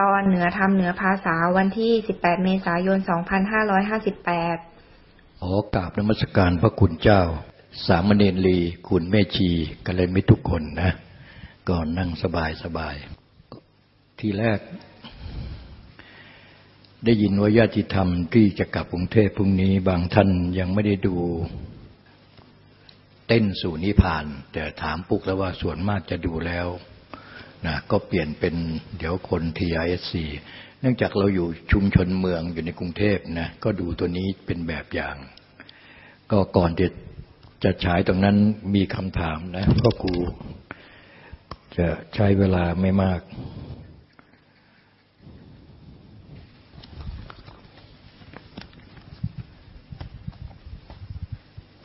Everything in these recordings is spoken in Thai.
ตอนเหนือธรรมเหนือภาษาวันที่ 18 เมษายน 2558ขอกราบนมัสการพระคุณเจ้า สามเณรลีคุณแม่ชีกัลยมิทุกคนนะ ก่อนนั่งสบายสบาย ทีแรก ได้ยินว่าญาติธรรมที่จะกลับกรุงเทพพรุ่งนี้บางท่านยังไม่ได้ดู เต้นสู่นิพพาน แต่ถามปุกแล้วว่าส่วนมากจะดูแล้ว นะก็เปลี่ยนเป็นเดี๋ยวคน TISC เนื่องจากเราอยู่ชุมชนเมืองอยู่ในกรุงเทพนะก็ดูตัวนี้เป็นแบบอย่าง ก็ก่อนจะจะฉายตรงนั้นมีคำถามนะก็ครูจะใช้เวลาไม่มาก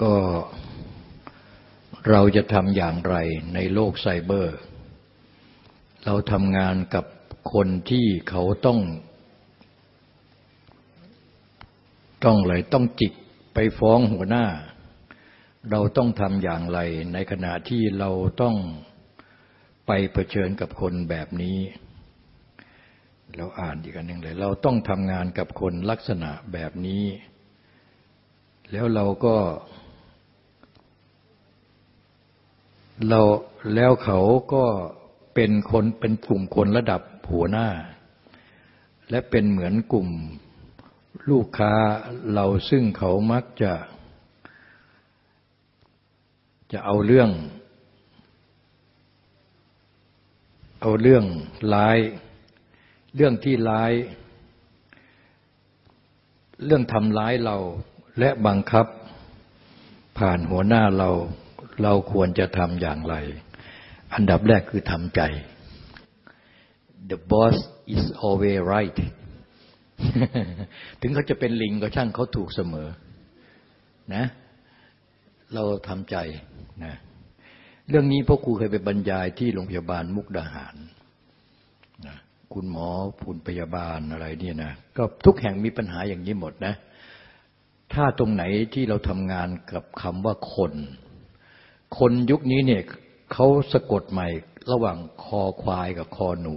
ก็เราจะทำอย่างไรในโลกไซเบอร์ เราทำงานกับคนที่เขาต้อง ต้องอะไรต้องจิกไปฟ้องหัวหน้า เราต้องทำอย่างไร ในขณะที่เราต้องไปเผชิญกับคนแบบนี้ เราอ่านอีกอันหนึ่งเลย เราต้องทำงานกับคนลักษณะแบบนี้ แล้วเราก็ เราแล้วเขาก็ เป็นคนเป็นกลุ่มคนระดับหัวหน้า และเป็นเหมือนกลุ่มลูกค้าเราซึ่งเขามักจะ จะเอาเรื่อง เอาเรื่องร้าย เรื่องที่ร้าย เรื่องทำร้ายเราและบังคับผ่านหัวหน้าเราเราควรจะทำอย่างไร อันดับแรกคือทำใจ the boss is always right ถึงเขาจะเป็นลิงก็ช่างเขาถูกเสมอ นะ เราทำใจนะเรื่องนี้พ่อครูเคยไปบรรยายที่โรงพยาบาลมุกดาหารนะคุณหมอผู้พยาบาลอะไรเนี่ยนะ ก็ทุกแห่งมีปัญหาอย่างนี้หมดนะ ถ้าตรงไหนที่เราทำงานกับคำว่าคน คนยุคนี้เนี่ย เขาสะกดใหม่ระหว่างคอควายกับคอหนู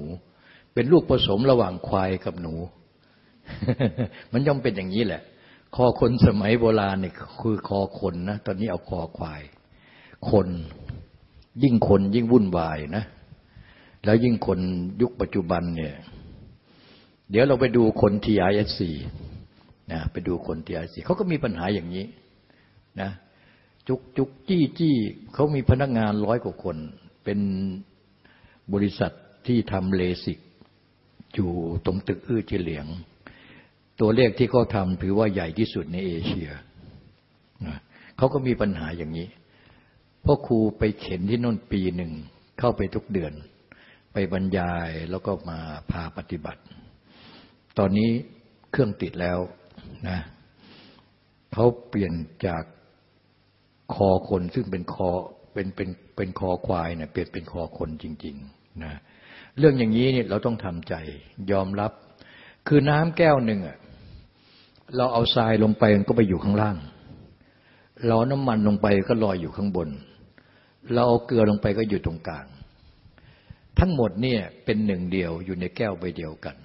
เป็นลูกผสมระหว่างควายกับหนู มันย่อมเป็นอย่างนี้แหละ คอคนสมัยโบราณเนี่ยคือคอคนนะตอนนี้เอาคอควาย คน ยิ่งคนยิ่งวุ่นวายนะ แล้วยิ่งคนยุคปัจจุบันเนี่ย เดี๋ยวเราไปดูคน TRSC นะไปดูคน TRSC เขาก็มีปัญหาอย่างนี้นะ จุกจุกจี้จี้เขามีพนักงานร้อยกว่าคน เป็นบริษัทที่ทำ LASIK อยู่ตรงตึกอื้อจือเหลียง ตัวเลขที่เขาทำถือว่าใหญ่ที่สุดในเอเชียเขาก็มีปัญหาอย่างนี้พ่อครูไปเข็นที่น่นปีหนึ่ง เข้าไปทุกเดือน ไปบรรยายแล้วก็มาพาปฏิบัติ ตอนนี้เครื่องติดแล้วนะเขาเปลี่ยนจาก คอคนซึ่งเป็นคอเป็นเป็นเป็นคอควายเนี่ยเปลี่ยนเป็นคอคนจริงๆนะเรื่องอย่างนี้เนี่ยเราต้องทำใจยอมรับ คือน้ำแก้วหนึ่งอะเราเอาทรายลงไปมันก็ไปอยู่ข้างล่าง เราน้ำมันลงไปก็ลอยอยู่ข้างบน เราเอาเกลือลงไปก็อยู่ตรงกลาง ทั้งหมดเนี่ยเป็นหนึ่งเดียวอยู่ในแก้วใบเดียวกัน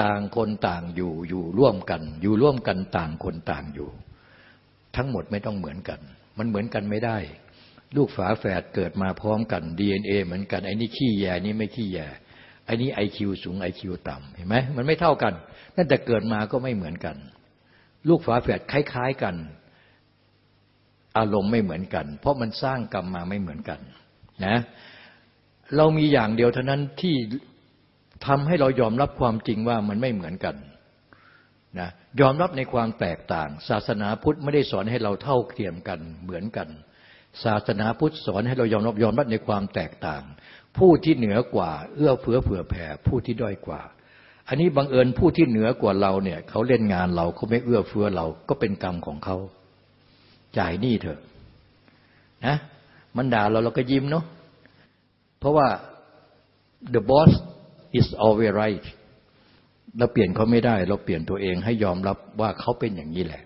ต่างคนต่างอยู่อยู่ร่วมกัน อยู่ร่วมกันต่างคนต่างอยู่ ทั้งหมดไม่ต้องเหมือนกัน มันเหมือนกันไม่ได้ ลูกฝาแฝดเกิดมาพร้อมกัน DNA เหมือนกันไอ้นี่ขี้แย่นี่ไม่ขี้แย่ไอ้นี่ไอคิวสูงไอคิวต่ำเห็นไหมมันไม่เท่ากันตั้งแต่เกิดมาก็ไม่เหมือนกัน ลูกฝาแฝดคล้ายๆกัน อารมณ์ไม่เหมือนกัน เพราะมันสร้างกรรมมาไม่เหมือนกันนะเรามีอย่างเดียวเท่านั้นที่ทำให้เรายอมรับความจริงว่ามันไม่เหมือนกันนะ ยอมรับในความแตกต่าง ศาสนาพุทธไม่ได้สอนให้เราเท่าเทียมกันเหมือนกัน ศาสนาพุทธสอนให้เรายอมรับยอมรับในความแตกต่าง ผู้ที่เหนือกว่า เอื้อเฟื้อเผื่อแผ่ผู้ที่ด้อยกว่า อันนี้บังเอิญผู้ที่เหนือกว่าเราเนี่ยเขาเล่นงานเราเขาไม่เอื้อเฟื้อเราก็เป็นกรรมของเขาจ่ายหนี้เถอะนะมันด่าเราเราก็ยิ้มเนาะเพราะว่า the boss is always right เราเปลี่ยนเขาไม่ได้ เราเปลี่ยนตัวเองให้ยอมรับว่าเขาเป็นอย่างนี้แหละ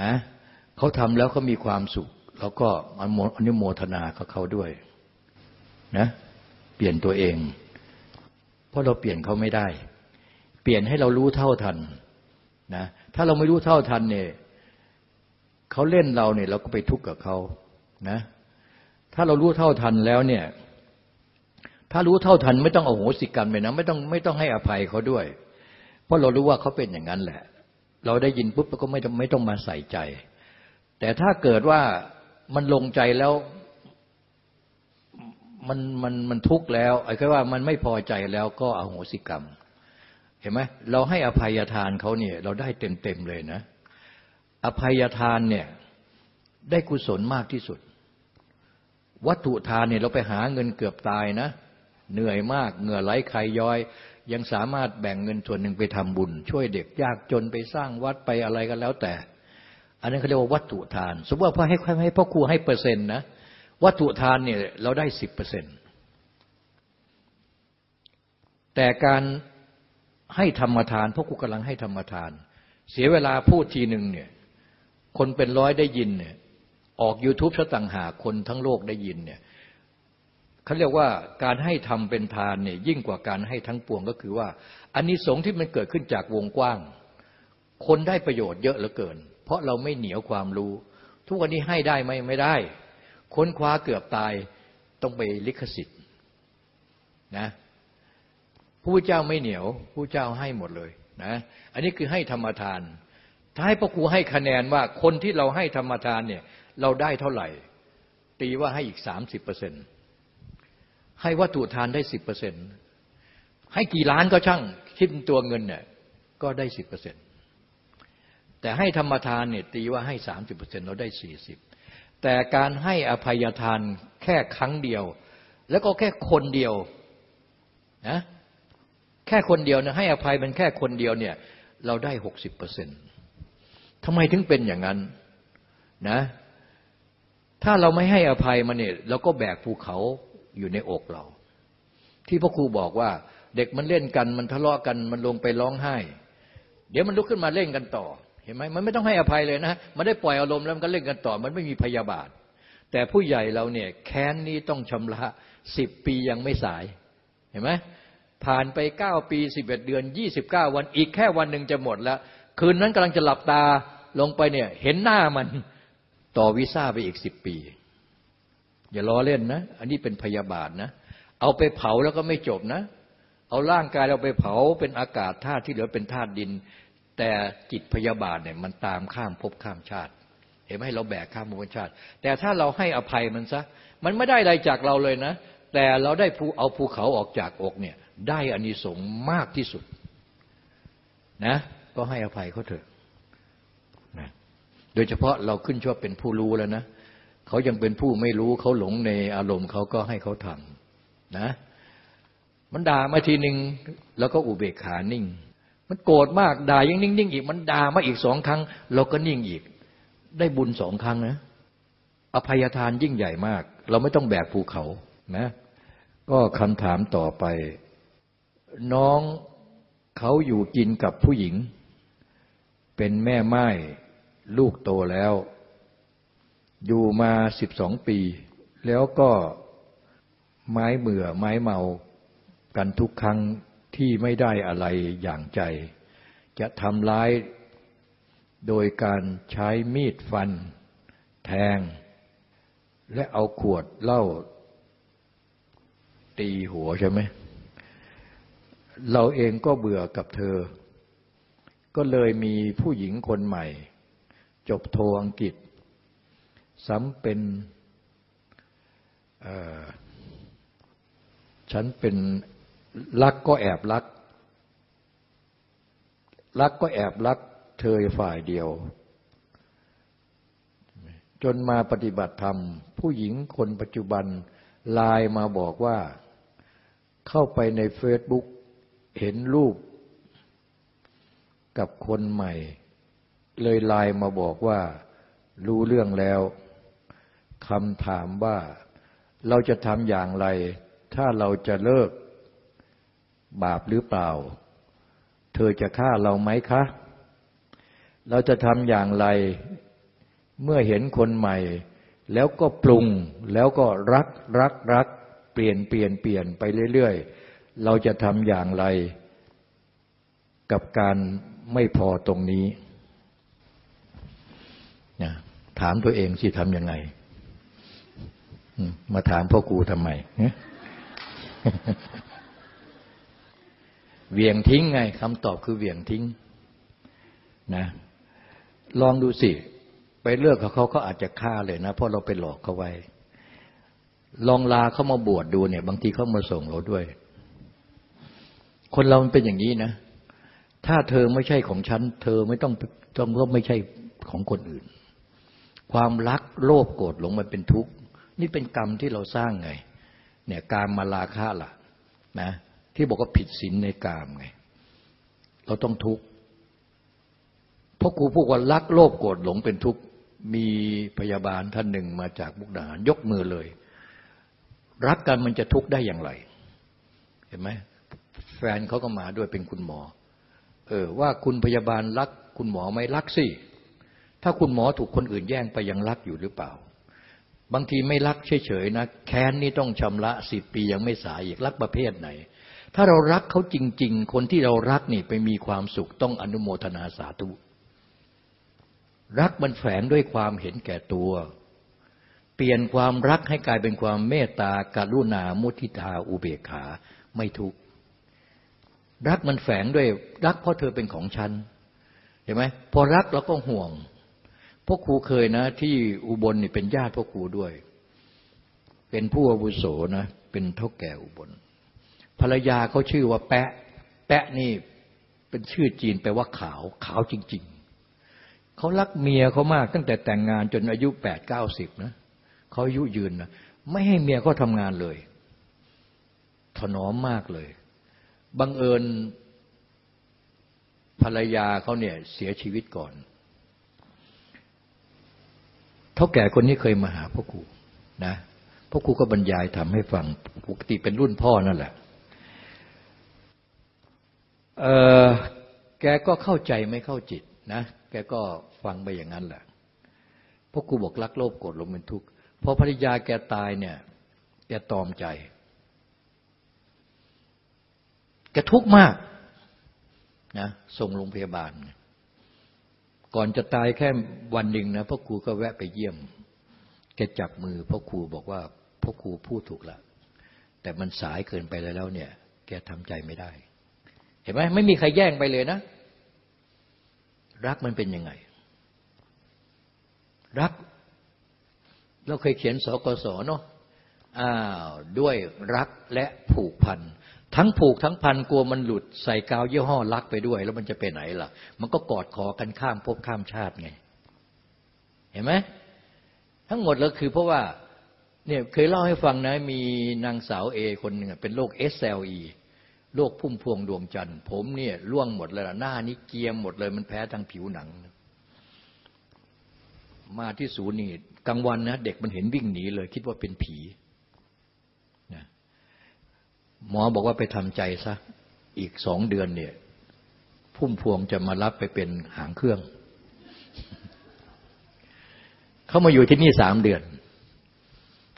นะเขาทำแล้วเขามีความสุขเราก็อนุโมทนากับเขาด้วยนะเปลี่ยนตัวเอง เพราะเราเปลี่ยนเขาไม่ได้ เปลี่ยนให้เรารู้เท่าทันนะถ้าเราไม่รู้เท่าทันเนี่ยเขาเล่นเราเนี่ยเราก็ไปทุกข์กับเขานะถ้าเรารู้เท่าทันแล้วเนี่ย ถ้ารู้เท่าทันไม่ต้องเอาโหสิกรรมเลยนะไม่ต้องไม่ต้องให้อภัยเขาด้วย เพราะเรารู้ว่าเขาเป็นอย่างนั้นแหละ เราได้ยินปุ๊บเราก็ไม่ต้องไม่ต้องมาใส่ใจ แต่ถ้าเกิดว่ามันลงใจแล้วมันมันมันทุกข์แล้วไอ้ค่ว่ามันไม่พอใจแล้วก็เอโหสิกรรม เห็นไหมเราให้อภัยทานเขาเนี่ยเราได้เต็มเต็มเลยนะ อภัยทานเนี่ยได้กุศลมากที่สุด วัตถุทานเนี่ยเราไปหาเงินเกือบตายนะ เหนื่อยมากเหงื่อไหลใครย้อย ยังสามารถแบ่งเงินส่วนหนึ่งไปทำบุญ ช่วยเด็กยากจนไปสร้างวัดไปอะไรกันแล้วแต่ อันนั้นเขาเรียกว่าวัตถุทาน สมมติว่าพ่อให้ให้พ่อครูให้เปอร์เซ็นต์นะวัตถุทานเนี่ยเราได้สิบเปอร์เซ็นต์แต่การให้ธรรมทานพวกกูกำลังให้ธรรมทาน เสียเวลาพูดทีหนึ่งเนี่ยคนเป็นร้อยได้ยินเนี่ยออก YouTube ซะต่างหากคนทั้งโลกได้ยินเนี่ย เขาเรียกว่าการให้ทำเป็นทานเนี่ยยิ่งกว่าการให้ทั้งปวงก็คือว่าอันนี้สงที่มันเกิดขึ้นจากวงกว้าง คนได้ประโยชน์เยอะเหลือเกิน เพราะเราไม่เหนียวความรู้ ทุกวันนี้ให้ได้ไหมไม่ได้ ค้นคว้าเกือบตายต้องไปลิขสิทธิ์นะผู้เจ้าไม่เหนียวผู้เจ้าให้หมดเลยนะอันนี้คือให้ธรรมทาน ถ้าให้พระครูให้คะแนนว่าคนที่เราให้ธรรมทานเนี่ยเราได้เท่าไหร่ ตีว่าให้อีกสามสิบเปอร์เซ็นต์ ให้วัตถุทานได้สิบเปอร์เซ็นต์ให้กี่ล้านก็ช่างคิดตัวเงินเนี่ยก็ได้สิบเปอร์เซ็นต์แต่ให้ธรรมทานเนี่ยตีว่าให้สามสิบเปอร์เซ็นต์เราได้สี่สิบแต่การให้อภัยทานแค่ครั้งเดียว แล้วก็แค่คนเดียวนะแค่คนเดียวนะให้อภัยมันแค่คนเดียวเนี่ยเราได้หกสิบเปอร์เซ็นต์ทำไมถึงเป็นอย่างนั้นนะถ้าเราไม่ให้อภัยมันเนี่ยเราก็แบกภูเขา อยู่ในอกเรา ที่พ่อครูบอกว่า เด็กมันเล่นกันมันทะเลาะกันมันลงไปร้องไห้ เดี๋ยวมันลุกขึ้นมาเล่นกันต่อ เห็นไหมมันไม่ต้องให้อภัยเลยนะมันได้ปล่อยอารมณ์แล้วมันก็เล่นกันต่อ มันไม่มีพยาบาท แต่ผู้ใหญ่เราเนี่ยแค้นนี้ต้องชำระสิบปียังไม่สาย เห็นไหมผ่านไปเก้าปีสิบเอ็ดเดือนยี่สิบเก้าวันอีกแค่วันหนึ่งจะหมดแล้วคืนนั้นกำลังจะหลับตาลงไปเนี่ย เห็นหน้ามันต่อวีซ่าไปอีกสิบปี อย่าล้อเล่นนะ อันนี้เป็นพยาบาทนะ เอาไปเผาแล้วก็ไม่จบนะ เอาร่างกายเราไปเผาเป็นอากาศธาตุที่เหลือเป็นธาตุดิน แต่จิตพยาบาทเนี่ยมันตามข้ามภพข้ามชาติ เห็นไหมเราแบกข้ามภพชาติ แต่ถ้าเราให้อภัยมันซะ มันไม่ได้อะไรจากเราเลยนะ แต่เราได้ภูเอาภูเขาออกจากอกเนี่ยได้อานิสงส์มากที่สุดนะ ก็ให้อภัยเขาเถอะนะโดยเฉพาะเราขึ้นชอบเป็นผู้รู้แล้วนะ เขายังเป็นผู้ไม่รู้เขาหลงในอารมณ์เขาก็ให้เขาทำนะ มันด่ามาทีหนึ่งแล้วก็อุเบกขานิ่ง มันโกรธมากด่ายังนิ่งๆอีก มันด่ามาอีกสองครั้ง เราก็นิ่งอีก ได้บุญสองครั้งนะ อภัยทานยิ่งใหญ่มาก เราไม่ต้องแบกภูเขานะ ก็คำถามต่อไป น้องเขาอยู่กินกับผู้หญิง เป็นแม่ไม้ลูกโตแล้ว อยู่มาสิบสองปี แล้วก็ไม้เมื่อไม้เมากันทุกครั้งที่ไม่ได้อะไรอย่างใจ จะทำร้ายโดยการใช้มีดฟัน แทง และเอาขวดเหล้าตีหัวใช่ไหม เราเองก็เบื่อกับเธอ ก็เลยมีผู้หญิงคนใหม่ จบโทอังกฤษ ซ้ำเป็นฉันเป็นรักก็แอบรัก รักก็แอบรัก เธอฝ่ายเดียว จนมาปฏิบัติธรรม ผู้หญิงคนปัจจุบันไลน์มาบอกว่า เข้าไปในเฟซบุ๊กเห็นรูปกับคนใหม่ เลยไลน์มาบอกว่า รู้เรื่องแล้ว คำถามว่าเราจะทำอย่างไร ถ้าเราจะเลิกบาปหรือเปล่า เธอจะฆ่าเราไหมคะ เราจะทำอย่างไร เมื่อเห็นคนใหม่ แล้วก็ปรุงแล้วก็รักรักรัก เปลี่ยนเปลี่ยนเปลี่ยนไปเรื่อยๆ เราจะทำอย่างไร กับการไม่พอตรงนี้นะถามตัวเองสิทำยังไง มาถามพ่อครูทำไมเวียงทิ้งไงคำตอบคือเวียงทิ้งนะ ลองดูสิ ไปเลือกเขาเขาก็อาจจะฆ่าเลยนะ เพราะเราไปหลอกเขาไว้ ลองลาเขามาบวชดดูเนี่ย บางทีเขามาส่งเราด้วย คนเรามันเป็นอย่างนี้นะ ถ้าเธอไม่ใช่ของฉัน เธอไม่ต้องต้องก็ไม่ใช่ของคนอื่น ความรักโลภโกรธหลงมันเป็นทุกข์ นี่เป็นกรรมที่เราสร้างไง เนี่ยการมาลาฆ่าล่ะนะที่บอกว่าผิดศีลในกามไง เราต้องทุกข์เพราะครูพูดว่ารักโลภโกรธหลงเป็นทุกข์มีพยาบาลท่านหนึ่งมาจากมุกดาหารยกมือเลย รักกันมันจะทุกข์ได้อย่างไร เห็นไหมแฟนเขาก็มาด้วยเป็นคุณหมอ เออว่าคุณพยาบาลรักคุณหมอไหมรักสิถ้าคุณหมอถูกคนอื่นแย่งไปยังรักอยู่หรือเปล่า บางทีไม่รักเฉยๆนะแค้นนี่ต้องชำระสิบปียังไม่สายอีกรักประเภทไหน ถ้าเรารักเขาจริง ๆ คนที่เรารักนี่ไปมีความสุขต้องอนุโมทนาสาธุ รักมันแฝงด้วยความเห็นแก่ตัว เปลี่ยนความรักให้กลายเป็นความเมตตาการุณามุทิตาอุเบกขาไม่ทุกข์รักมันแฝงด้วยรักเพราะเธอเป็นของฉันเห็นไหมพอรักเราก็ห่วง พวกครูเคยนะ ที่อุบลนี่เป็นญาติพวกครูด้วย เป็นผู้อาวุโสนะ เป็นเท่าแก่อุบล ภรรยาเขาชื่อว่าแปะ แปะนี่เป็นชื่อจีนแปลว่าขาว ขาวจริง ๆ เขารักเมียเขามากตั้งแต่แต่งงานจนอายุแปดเก้าสิบนะเขาอายุยืนนะไม่ให้เมียเขาทำงานเลย ถนอมมากเลยบังเอิญภรรยาเขาเนี่ยเสียชีวิตก่อน เท่าแก่คนนี้เคยมาหาพ่อครูนะพ่อครูก็บรรยายทำให้ฟังปกติเป็นรุ่นพ่อนั่นแหละเออแกก็เข้าใจไม่เข้าจิตนะแกก็ฟังไปอย่างนั้นแหละพราะกูบอกรักโลภโกรธลงเป็นทุกข์พอภรรยาแกตายเนี่ยแกตอมใจแกทุกข์มากนะส่งโรงพยาบาล ก่อนจะตายแค่วันหนึ่งนะพ่อครูก็แวะไปเยี่ยมแกจับมือพ่อครูบอกว่าพ่อครูพูดถูกละแต่มันสายเกินไปแล้วเนี่ย แกทำใจไม่ได้ เห็นไหมไม่มีใครแย่งไปเลยนะ รักมันเป็นยังไง รัก เราเคยเขียนสกสเนาะอ้าวด้วยรักและผูกพัน ทั้งผูกทั้งพันกลัวมันหลุดใส่กาวยี่ห้อรักไปด้วย แล้วมันจะไปไหนล่ะ มันก็กอดคอกันข้ามภพข้ามชาติไง เห็นไหมทั้งหมดแล้วคือเพราะว่าเนี่ยเคยเล่าให้ฟังนะ มีนางสาวเอคนหนึ่งเป็นโรค SLE โรคพุ่มพวงดวงจันทร์ ผมเนี่ยร่วงหมดเลยหน้านี้เกียมหมดเลยมันแพ้ทางผิวหนัง มาที่ศูนย์นี่กลางวันนะเด็กมันเห็นวิ่งหนีเลย คิดว่าเป็นผี หมอบอกว่าไปทำใจซะอีกสองเดือนเนี่ย พุ่มพวงจะมารับไปเป็นหางเครื่อง เขามาอยู่ที่นี่สามเดือน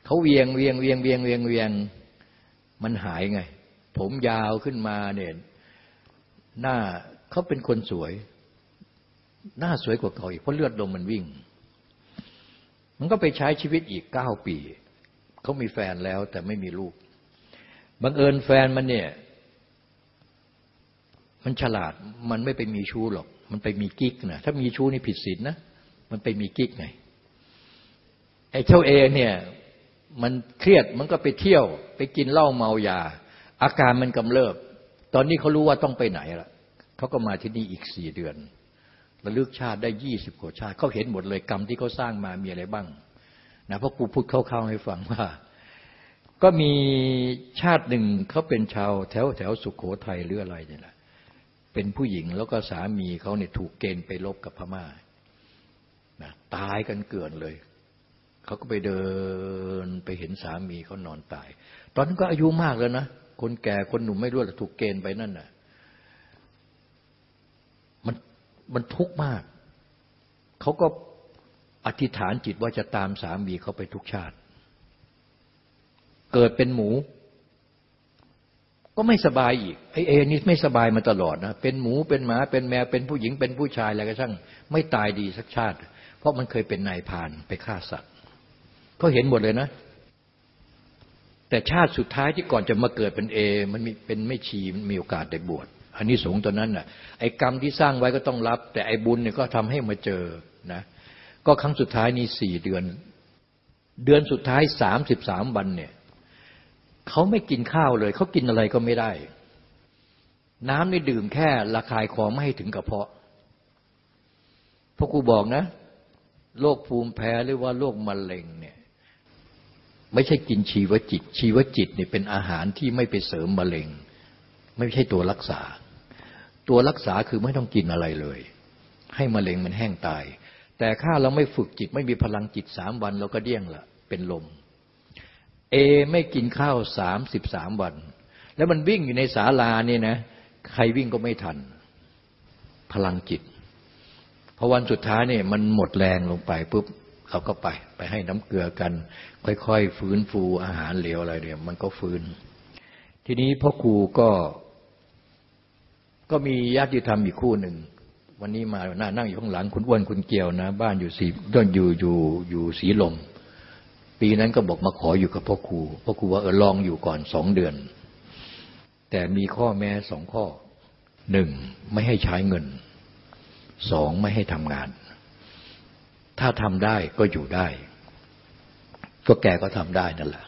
เขาเวียงเวียงเวียงเวียงเวียงเวียงมันหายไง ผมยาวขึ้นมาเนี่ยหน้าเขาเป็นคนสวย หน้าสวยกว่าเขาอีกเพราะเลือดลมมันวิ่ง มันก็ไปใช้ชีวิตอีกเก้าปี เขามีแฟนแล้วแต่ไม่มีลูก บังเอิญแฟนมันเนี่ย มันฉลาดมันไม่ไปมีชู้หรอก มันไปมีกิ๊กนะถ้ามีชู้นี่ผิดศีลนะมันไปมีกิ๊กไงไอ้เจ้าเอเนี่ย มันเครียดมันก็ไปเที่ยว ไปกินเหล้าเมายา อาการมันกำเริบ ตอนนี้เขารู้ว่าต้องไปไหนละเขาก็มาที่นี่อีกสี่เดือนระลึกชาติได้ยี่สิบกว่าชาติเขาเห็นหมดเลยกรรมที่เขาสร้างมามีอะไรบ้างนะเพราะกูพูดเข้าๆให้ฟังว่า ก็มีชาติหนึ่งเขาเป็นชาวแถวแถวสุขโขทัยหรืออะไรเนี่ยแหละเป็นผู้หญิงแล้วก็สามีเขาเนี่ยถูกเกณฑ์ไปลบกับพม่านะตายกันเกินเลย เขาก็ไปเดินไปเห็นสามีเขานอนตาย ตอนนั้นก็อายุมากแล้วนะ คนแก่คนหนุ่มไม่รู้แต่ถูกเกณฑ์ไปนั่นน่ะ มันมันทุกข์มาก เขาก็อธิษฐานจิตว่าจะตามสามีเขาไปทุกชาติ เกิดเป็นหมู ก็ไม่สบายอีกไอเอนี่ไม่สบายมาตลอดนะเป็นหมูเป็นหมาเป็นแมวเป็นผู้หญิงเป็นผู้ชายอะไรก็ช่างไม่ตายดีสักชาติ เพราะมันเคยเป็นนายพานไปฆ่าสัตว์เขาเห็นหมดเลยนะ แต่ชาติสุดท้ายที่ก่อนจะมาเกิดเป็นเอ มันมีเป็นไม่ชีมันมีโอกาสได้บวชอันนี้สงตอนนั้นน่ะไอ้กรรมที่สร้างไว้ก็ต้องรับ แต่ไอ้บุญเนี่ยก็ทำให้มาเจอนะก็ครั้งสุดท้ายนี่สี่เดือน เดือนสุดท้ายสามสิบสามวันเนี่ย เขาไม่กินข้าวเลย เขากินอะไรก็ไม่ได้ น้ำนี่ดื่มแค่ระคายคอไม่ให้ถึงกระเพาะพราะครูบอกนะโรคภูมิแพ้หรือว่าโรคมะเร็งเนี่ย ไม่ใช่กินชีวจิต ชีวจิตเนี่ยเป็นอาหารที่ไม่ไปเสริมมะเร็ง ไม่ใช่ตัวรักษา ตัวรักษาคือไม่ต้องกินอะไรเลย ให้มะเร็งมันแห้งตาย แต่ถ้าเราไม่ฝึกจิตไม่มีพลังจิตสามวันเราก็เดี้ยงละเป็นลม เอไม่กินข้าวสามสิบสามวัน แล้วมันวิ่งอยู่ในศาลาเนี่ยนะ ใครวิ่งก็ไม่ทัน พลังจิตพอวันสุดท้ายเนี่ยมันหมดแรงลงไปปุ๊บเราก็ไป ไปให้น้ำเกลือกัน ค่อยๆฟื้นฟูอาหารเหลวอะไรเนี่ยมันก็ฟื้น ทีนี้พ่อครูก็ก็มีญาติธรรมอีกคู่หนึ่ง วันนี้มาหน้านั่งอยู่ข้างหลังคุณอ้วนคุณเกียวนะ บ้านอยู่สีด้นอยู่อยู่อยู่สีลม ปีนั้นก็บอกมาขออยู่กับพ่อครูพ่อครูว่าเออลองอยู่ก่อนสองเดือน แต่มีข้อแม้สองข้อหนึ่งไม่ให้ใช้เงินสองไม่ให้ทำงาน ถ้าทำได้ก็อยู่ได้ ก็แกก็ทำได้นั่นแหละ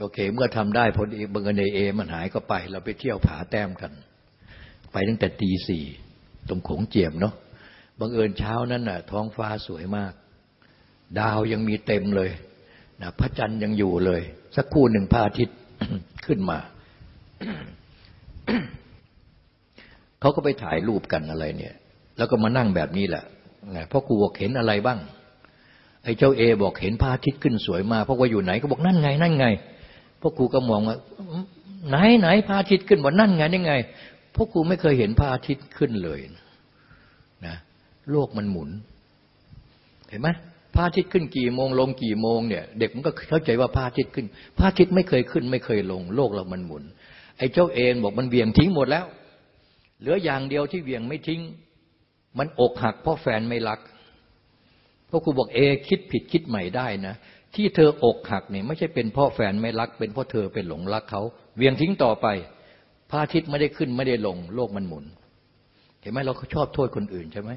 โอเค เมื่อทำได้พอดีบังเอิญเอ มันหายก็ไป เราไปเที่ยวผาแต้มกัน ไปตั้งแต่ตีสี่ตรงโขงเจียมเนาะบังเอิญเช้านั้นน่ะ ท้องฟ้าสวยมาก ดาวยังมีเต็มเลยนะพระจันทร์ยังอยู่เลย สักครู่หนึ่งพระอาทิตย์ขึ้นมา เขาก็ไปถ่ายรูปกันอะไรเนี่ย แล้วก็มานั่งแบบนี้แหละเพราะกูบอกเห็นอะไรบ้าง ไอ้เจ้าเอบอกเห็นพระอาทิตย์ขึ้นสวยมาเพราะว่าอยู่ไหนก็บอกนั่นไง นั่นไงพราะครูก็มองว่าไหนไหนพระอาทิตย์ขึ้นบอกนั่นไงนี่ไงพราะครูไม่เคยเห็นพระอาทิตย์ขึ้นเลยนะโลกมันหมุน เห็นไหม พระอาทิตย์ขึ้นกี่โมงลงกี่โมงเนี่ยเด็กมันก็เข้าใจว่าพระอาทิตย์ขึ้น พระอาทิตย์ไม่เคยขึ้น ไม่เคยลง โลกเรามันหมุน ไอ้เจ้าเองบอกมันเวียงทิ้งหมดแล้ว เหลืออย่างเดียวที่เวียงไม่ทิ้ง มันอกหักเพราะแฟนไม่รักเพราะครูบอกเอคิดผิดคิดใหม่ได้นะ ที่เธออกหักเนี่ยไม่ใช่เป็นเพราะแฟนไม่รัก เป็นเพราะเธอเป็นหลงรักเขาเวียงทิ้งต่อไปพระอาทิตย์ไม่ได้ขึ้นไม่ได้ลง โลกมันหมุน เห็นไหมเราชอบโทษคนอื่นใช่ไหม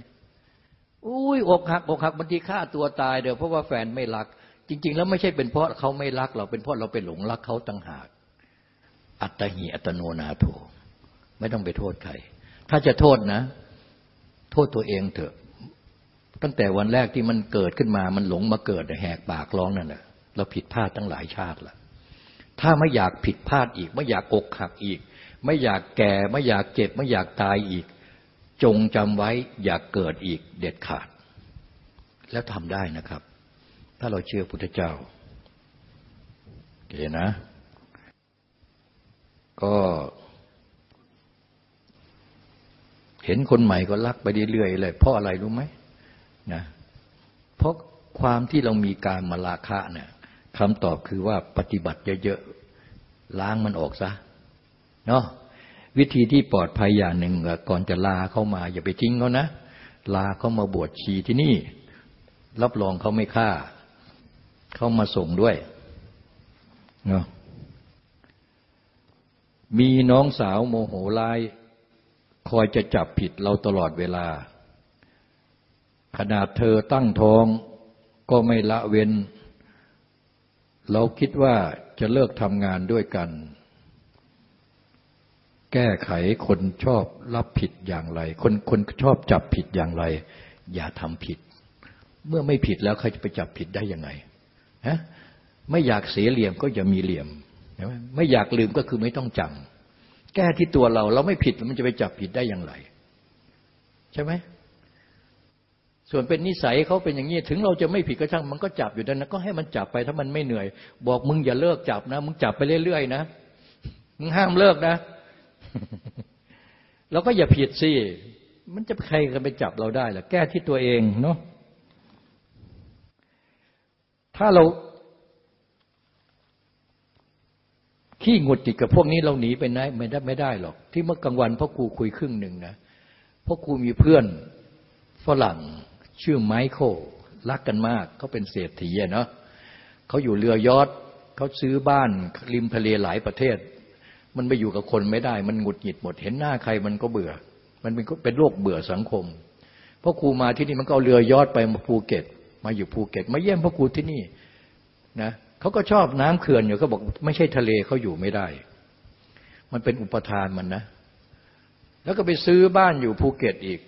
อุ้ยอกหักอกหักบางทีฆ่าตัวตายเดี๋ยวเพราะว่าแฟนไม่รัก จริง ๆ แล้วไม่ใช่เป็นเพราะเขาไม่รักเราเป็นเพราะเราไปหลงรักเขาต่างหาก อัตหิอัตโนนาโถไม่ต้องไปโทษใคร ถ้าจะโทษนะ โทษตัวเองเถอะ ตั้งแต่วันแรกที่มันเกิดขึ้นมามันหลงมาเกิดแหกปากร้องนั่นแหละเราผิดพลาดตั้งหลายชาติละถ้าไม่อยากผิดพลาดอีก ไม่อยากอกหักอีก ไม่อยากแก่ไม่อยากเจ็บ ไม่อยากตายอีก จงจำไว้อย่ากเกิดอีกเด็ดขาด แล้วทำได้นะครับ ถ้าเราเชื่อพุทธเจ้าโอเคนะ ก็เห็นคนใหม่ก็รักไปเรื่อยๆเลย เพราะอะไรรู้ไหมนะเพราะความที่เรามีการมาลาคะเนี่ยคำตอบคือว่าปฏิบัติเยอะๆล้างมันออกซะเนาะ วิธีที่ปลอดภัยอย่างหนึ่งก่อนจะลาเข้ามา อย่าไปทิ้งเขานะ ลาเขามาบวชชีที่นี่ รับรองเขาไม่ฆ่า เขามาส่งด้วยเนาะมีน้องสาวโมโหลาย คอยจะจับผิดเราตลอดเวลา ขนาดเธอตั้งท้องก็ไม่ละเว้น เราคิดว่าจะเลิกทำงานด้วยกัน แก้ไขคนชอบรับผิดอย่างไร คนคนชอบจับผิดอย่างไร อย่าทำผิด เมื่อไม่ผิดแล้วใครจะไปจับผิดได้ยังไงฮะไม่อยากเสียเหลี่ยมก็อย่ามีเหลี่ยมไม่อยากลืมก็คือไม่ต้องจำแก้ที่ตัวเราเราไม่ผิดมันจะไปจับผิดได้อย่างไร ใช่ไหมส่วนเป็นนิสัยเขาเป็นอย่างนี้ถึงเราจะไม่ผิดก็ช่างมันก็จับอยู่ดังนั้นก็ให้มันจับไปถ้ามันไม่เหนื่อย บอกมึงอย่าเลิกจับนะ มึงจับไปเรื่อยๆนะมึงห้ามเลิกนะ เราก็อย่าผิดสิ มันจะใครกันไปจับเราได้ล่ะแก้ที่ตัวเองเนาะถ้าเราขี้งุดหงิดกับพวกนี้เราหนีไปไหนไม่ได้ไม่ได้หรอก ที่เมื่อกลางวันพ่อครูคุยครึ่งหนึ่งนะพ่อครูมีเพื่อนฝรั่งชื่อไมเคิลรักกันมากเขาเป็นเศรษฐีเนาะเขาอยู่เรือยอทเขาซื้อบ้านริมทะเลหลายประเทศ มันไปอยู่กับคนไม่ได้ มันหงุดหงิดหมด เห็นหน้าใครมันก็เบื่อ มันเป็นเป็นโรคเบื่อสังคมพ่อครูมาที่นี่มันก็เอาเรือยอชต์ไปมาภูเก็ต มาอยู่ภูเก็ต มาเยี่ยมพ่อครูที่นี่นะเขาก็ชอบน้ำเขื่อนอยู่เขาบอกไม่ใช่ทะเลเขาอยู่ไม่ได้ มันเป็นอุปาทานมันนะ แล้วก็ไปซื้อบ้านอยู่ภูเก็ตอีก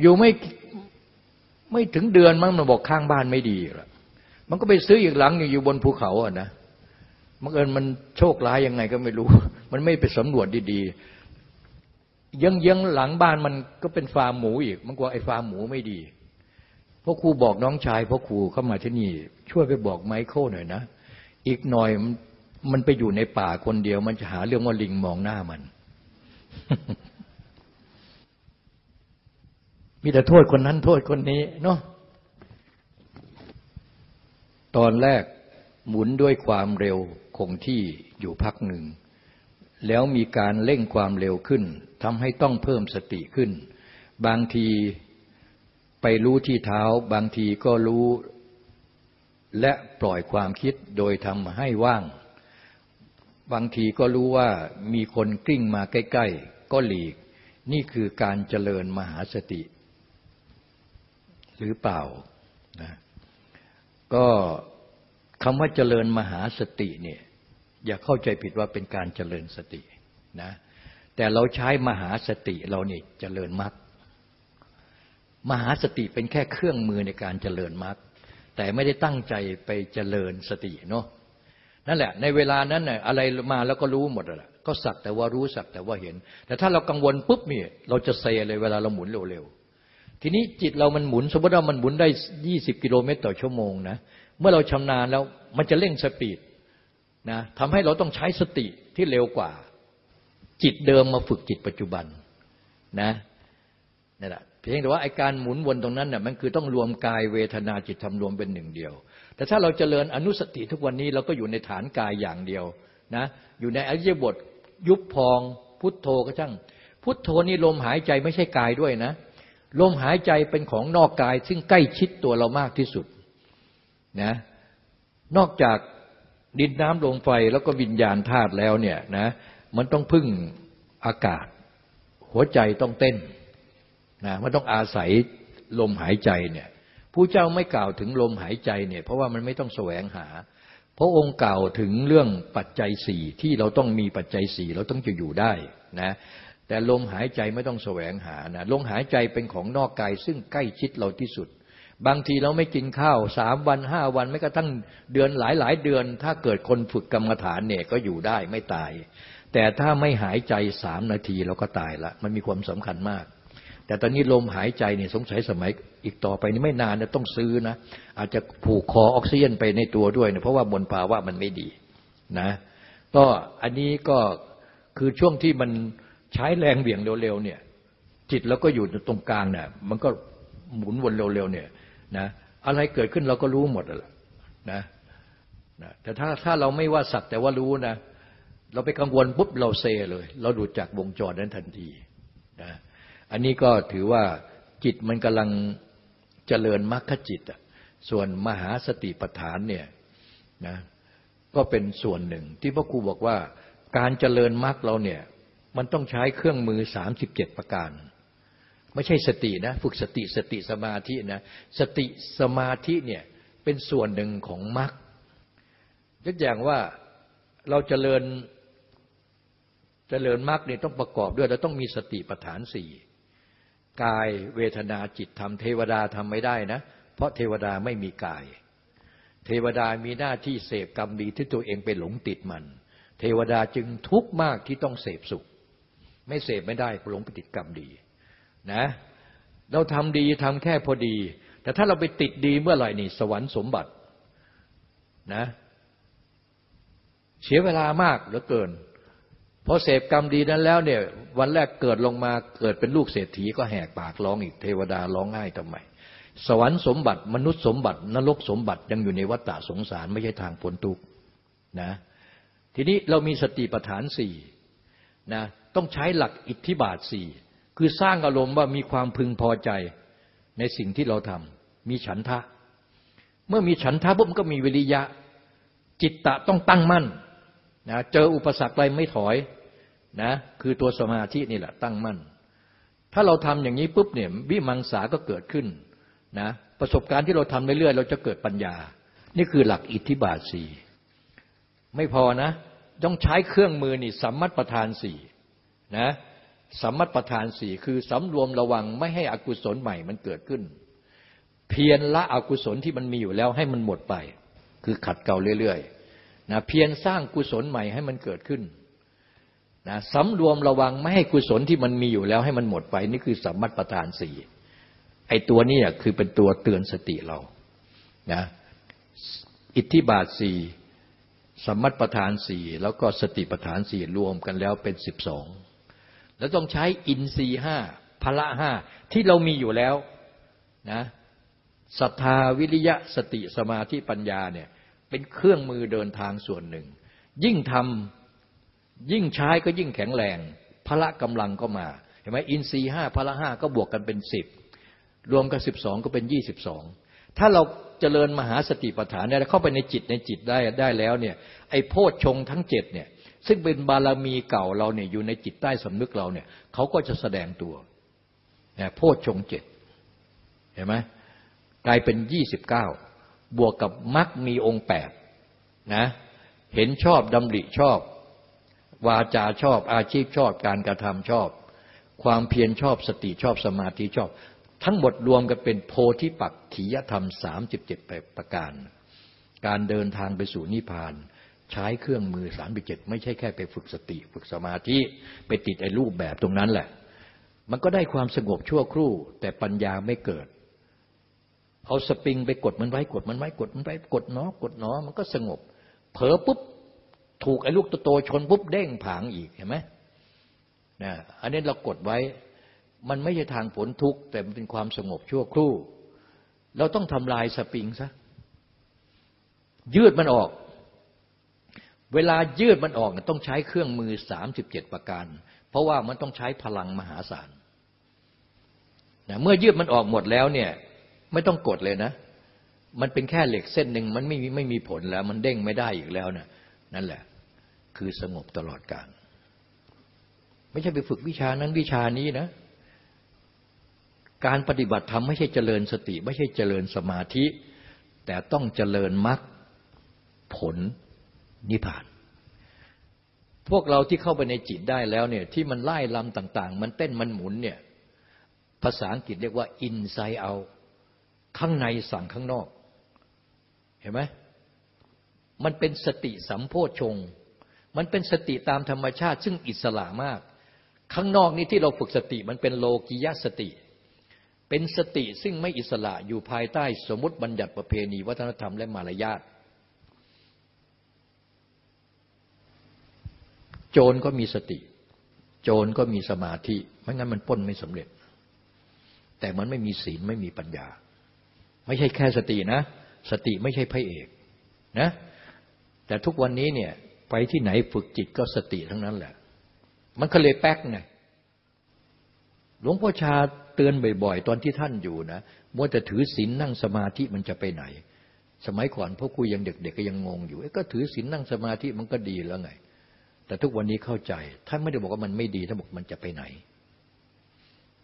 อยู่ไม่ไม่ถึงเดือนมั้งมันบอกข้างบ้านไม่ดีละมันก็ไปซื้ออีกหลังอยู่บนภูเขาอะนะ มันเอิญมันโชคร้ายยังไงก็ไม่รู้ มันไม่ไปสำรวจดีๆยังยังหลังบ้านมันก็เป็นฟาร์มหมูอีก มันกว่าไอ้ฟาร์มหมูไม่ดีพ่อครูบอกน้องชายพ่อครูเข้ามาที่นี่ ช่วยไปบอกไมเคิลหน่อยนะ อีกหน่อยมันไปอยู่ในป่าคนเดียว มันจะหาเรื่องว่าลิงมองหน้ามัน มีแต่โทษคนนั้นโทษคนนี้เนาะตอนแรกหมุนด้วยความเร็ว คงที่อยู่พักหนึ่ง แล้วมีการเร่งความเร็วขึ้นทำให้ต้องเพิ่มสติขึ้น บางทีไปรู้ที่เท้า บางทีก็รู้และปล่อยความคิดโดยทำให้ว่าง บางทีก็รู้ว่ามีคนกลิ้งมาใกล้ๆ ก็หลีก นี่คือการเจริญมหาสติ หรือเปล่านะก็คำว่าเจริญมหาสติเนี่ย อย่าเข้าใจผิดว่าเป็นการเจริญสตินะแต่เราใช้มหาสติเรานี่เจริญมรรคมหาสติเป็นแค่เครื่องมือในการเจริญมรรคแต่ไม่ได้ตั้งใจไปเจริญสติเนาะนั่นแหละ ในเวลานั้นน่ยอะไรมาแล้วก็รู้หมดแหละก็สักแต่ว่ารู้สักแต่ว่าเห็น แต่ถ้าเรากังวลปุ๊บเนี่ยเราจะเซเลยเวลาเราหมุนเร็วๆทีนี้จิตเรามันหมุน สมมติว่ามันหมุนได้ยี่สิบกิโลเมตรต่อชั่วโมงนะเมื่อเราชำนาญแล้วมันจะเร่งสปีด นะทำให้เราต้องใช้สติที่เร็วกว่า จิตเดิมมาฝึกจิตปัจจุบันนะนี่แหละเพียงแต่ว่าไอการหมุนวนตรงนั้นเนี่ยมันคือต้องรวมกายเวทนาจิตทำรวมเป็นหนึ่งเดียว แต่ถ้าเราจเจริญอนุสติทุกวันนี้เราก็อยู่ในฐานกายอย่างเดียวนะอยู่ในอริยบทยุบพองพุทโธก็ช่าง พุทโธนี่ลมหายใจไม่ใช่กายด้วยนะ ลมหายใจเป็นของนอกกายซึ่งใกล้ชิดตัวเรามากที่สุดนะนอกจาก ดินน้ำลมไฟแล้วก็วิญญาณธาตุแล้วเนี่ยนะมันต้องพึ่งอากาศ หัวใจต้องเต้นนะมันต้องอาศัยลมหายใจเนี่ยผู้เจ้าไม่กล่าวถึงลมหายใจเนี่ยเพราะว่ามันไม่ต้องแสวงหาเพราะองค์กล่าวถึงเรื่องปัจจัยสี่ที่เราต้องมีปัจจัยสี่เราต้องจะอยู่ได้นะแต่ลมหายใจไม่ต้องแสวงหานะลมหายใจเป็นของนอกกายซึ่งใกล้ชิดเราที่สุด บางทีเราไม่กินข้าวสามวันห้าวันไม่กระทั่งเดือนหลายหลายเดือน ถ้าเกิดคนฝึกกรรมฐานเนี่ยก็อยู่ได้ไม่ตาย แต่ถ้าไม่หายใจสามนาทีเราก็ตายละมันมีความสำคัญมาก แต่ตอนนี้ลมหายใจเนี่ยสงสัยสมัยอีกต่อไปนี่ไม่นานนะต้องซื้อนะ อาจจะผูกคอออกซิเจนไปในตัวด้วยนะเพราะว่าบนภาวะมันไม่ดีนะก็อันนี้ก็คือช่วงที่มันใช้แรงเบี่ยงเร็วๆเนี่ยจิตแล้วก็อยู่ตรงกลางเนี่ยมันก็หมุนวนเร็วๆเนี่ย นะอะไรเกิดขึ้นเราก็รู้หมดแล้วนะนะแต่ถ้าถ้าเราไม่ว่าสักแต่ว่ารู้นะ เราไปกังวลปุ๊บเราเซเลย เราดูจากวงจรนั้นทันทีนะอันนี้ก็ถือว่าจิตมันกำลังเจริญมรรคจิตอะส่วนมหาสติปัฏฐานเนี่ยนะก็เป็นส่วนหนึ่ง ที่พระครูบอกว่าการเจริญมรรคเราเนี่ยมันต้องใช้เครื่องมือสามสิบเจ็ดประการ ไม่ใช่สตินะ ฝึกสติสติสมาธินะสติสมาธิเนี่ยเป็นส่วนหนึ่งของมรรคยกอย่างว่าเราจเจริญจเจริญมรรคเนี่ยต้องประกอบด้วยเราต้องมีสติปัฏฐานสี่กายเวทนาจิตธรรมเทวดาทำไม่ได้นะ เพราะเทวดาไม่มีกาย เทวดามีหน้าที่เสพกรรมดีที่ตัวเองไปหลงติดมัน เทวดาจึงทุกข์มากที่ต้องเสพสุข ไม่เสพไม่ได้หลงไปติดกรรมดี นะเราทำดีทำแค่พอดี แต่ถ้าเราไปติดดีเมื่อไหร่นี่ สวรรค์สมบัตินะเสียเวลามากเหลือเกินพอเสพกรรมดีนั้นแล้วเนี่ย วันแรกเกิดลงมาเกิดเป็นลูกเศรษฐีก็แหกปากร้องอีกเทวดาร้องไห้ทำไม สวรรค์สมบัติ มนุษย์สมบัติ นรกสมบัติยังอยู่ในวัฏฏะสงสารไม่ใช่ทางพ้นทุกนะทีนี้เรามีสติปัฏฐานสี่นะต้องใช้หลักอิทธิบาทสี่ คือสร้างอารมณ์ว่ามีความพึงพอใจในสิ่งที่เราทำมีฉันทะ เมื่อมีฉันทะปุ๊บก็มีวิริยะ จิตตะต้องตั้งมั่นนะเจออุปสรรคอะไรไม่ถอยนะคือตัวสมาธินี่แหละตั้งมั่น ถ้าเราทำอย่างนี้ปุ๊บเนี่ยวิมังสาก็เกิดขึ้นนะประสบการณ์ที่เราทำเรื่อยๆเราจะเกิดปัญญา นี่คือหลักอิทธิบาทสี่ไม่พอนะ ต้องใช้เครื่องมือนี่สัมมัติประธานสี่นะ สัมมัตประธานสี่คือสำรวมระวังไม่ให้อกุศลใหม่มันเกิดขึ้น เพียรละอกุศลที่มันมีอยู่แล้วให้มันหมดไป คือขัดเกลาเรื่อยๆนะเพียรสร้างกุศลใหม่ให้มันเกิดขึ้นนะสำรวมระวังไม่ให้กุศลที่มันมีอยู่แล้วให้มันหมดไป นี่คือสัมมัตประธานสี่ไอ้ตัวนี้คือเป็นตัวเตือนสติเรานะอิทธิบาทสี่สมมัตประธานสี่แล้วก็สติประธานสี่รวมกันแล้วเป็นสิบสอง แล้วต้องใช้อินทรีห้าพละห้าที่เรามีอยู่แล้วนะศรัทธาวิริยะสติสมาธิปัญญาเนี่ยเป็นเครื่องมือเดินทางส่วนหนึ่ง ยิ่งทำยิ่งใช้ก็ยิ่งแข็งแรง พละกำลังก็มา เห็นไหมอินทรีห้าพละห้าก็บวกกันเป็นสิบรวมกันสิบสองก็เป็นยี่สิบสองถ้าเราเจริญมหาสติปัฏฐานเนี่ยเข้าไปในจิตในจิตได้ได้แล้วเนี่ยไอ้โพชฌงทั้งเจ็ดเนี่ย ซึ่งเป็นบารมีเก่าเราเนี่ยอยู่ในจิตใต้สำนึกเราเนี่ยเขาก็จะแสดงตัวเนี่ยโพชฌงเจ็ดเห็นไหมกลายเป็นยี่สิบเก้าบวกกับมรรคมีองค์แปดนะเห็นชอบดำริชอบ วาจาชอบอาชีพชอบการกระทำชอบ ความเพียรชอบสติชอบสมาธิชอบ ทั้งหมดรวมกันเป็นโพธิปักขียธรรมสามสิบเจ็ดประการ การเดินทางไปสู่นิพพาน ใช้เครื่องมือสามสิบเจ็ดไม่ใช่แค่ไปฝึกสติ ฝึกสมาธิไปติดไอ้รูปแบบตรงนั้นแหละ มันก็ได้ความสงบชั่วครู่ แต่ปัญญาไม่เกิด เอาสปริงไปกดมันไว้กดมันไว้กดมันไว้กดเนาะกดเนาะมันก็สงบ เผลอปุ๊บถูกไอ้ลูกโตๆชนปุ๊บเด้งผางอีกเห็นไหมนะอันนี้เรากดไว้ มันไม่ใช่ทางผลทุกข์แต่มันเป็นความสงบชั่วครู่ เราต้องทำลายสปริงซะยืดมันออก เวลายืดมันออกต้องใช้เครื่องมือสามสิบเจ็ดประการ เพราะว่ามันต้องใช้พลังมหาศาลนะเมื่อยืดมันออกหมดแล้วเนี่ยไม่ต้องกดเลยนะ มันเป็นแค่เหล็กเส้นหนึ่งมันไม่มีไม่มีผลแล้ว มันเด้งไม่ได้อีกแล้วนะนั่นแหละ คือสงบตลอดกาลไม่ใช่ไปฝึกวิชานั้นวิชานี้นะ การปฏิบัติธรรมไม่ใช่เจริญสติ ไม่ใช่เจริญสมาธิ แต่ต้องเจริญมรรคผล นิพพาน พวกเราที่เข้าไปในจิตได้แล้วเนี่ยที่มันไล่ลำต่าง ๆ มันเต้นมันหมุนเนี่ยภาษาอังกฤษเรียกว่า inside out ข้างในสั่งข้างนอก เห็นไหมมันเป็นสติสัมโพชง มันเป็นสติตามธรรมชาติ ซึ่งอิสระมาก ข้างนอกนี่ที่เราฝึกสติมันเป็นโลกิยสติ เป็นสติซึ่งไม่อิสระอยู่ภายใต้สมมติบัญญัติประเพณี วัฒนธรรมและมารยาท โจรก็มีสติ โจรก็มีสมาธิไม่งั้นมันป้นไม่สำเร็จ แต่มันไม่มีศีลไม่มีปัญญา ไม่ใช่แค่สตินะ สติไม่ใช่พระเอกนะแต่ทุกวันนี้เนี่ยไปที่ไหนฝึกจิตก็สติทั้งนั้นแหละ มันก็เลยแป๊กไงหลวงพ่อชาเตือนบ่อยๆ ตอนที่ท่านอยู่นะมัวแต่ถือศีลนั่งสมาธิมันจะไปไหน สมัยก่อนพ่อคุยยังเด็กๆก็ยังงงอยู่ก็ถือศีลนั่งสมาธิมันก็ดีแล้วไง แต่ทุกวันนี้เข้าใจท่านไม่ได้บอกว่ามันไม่ดีท่านบอกมันจะไปไหน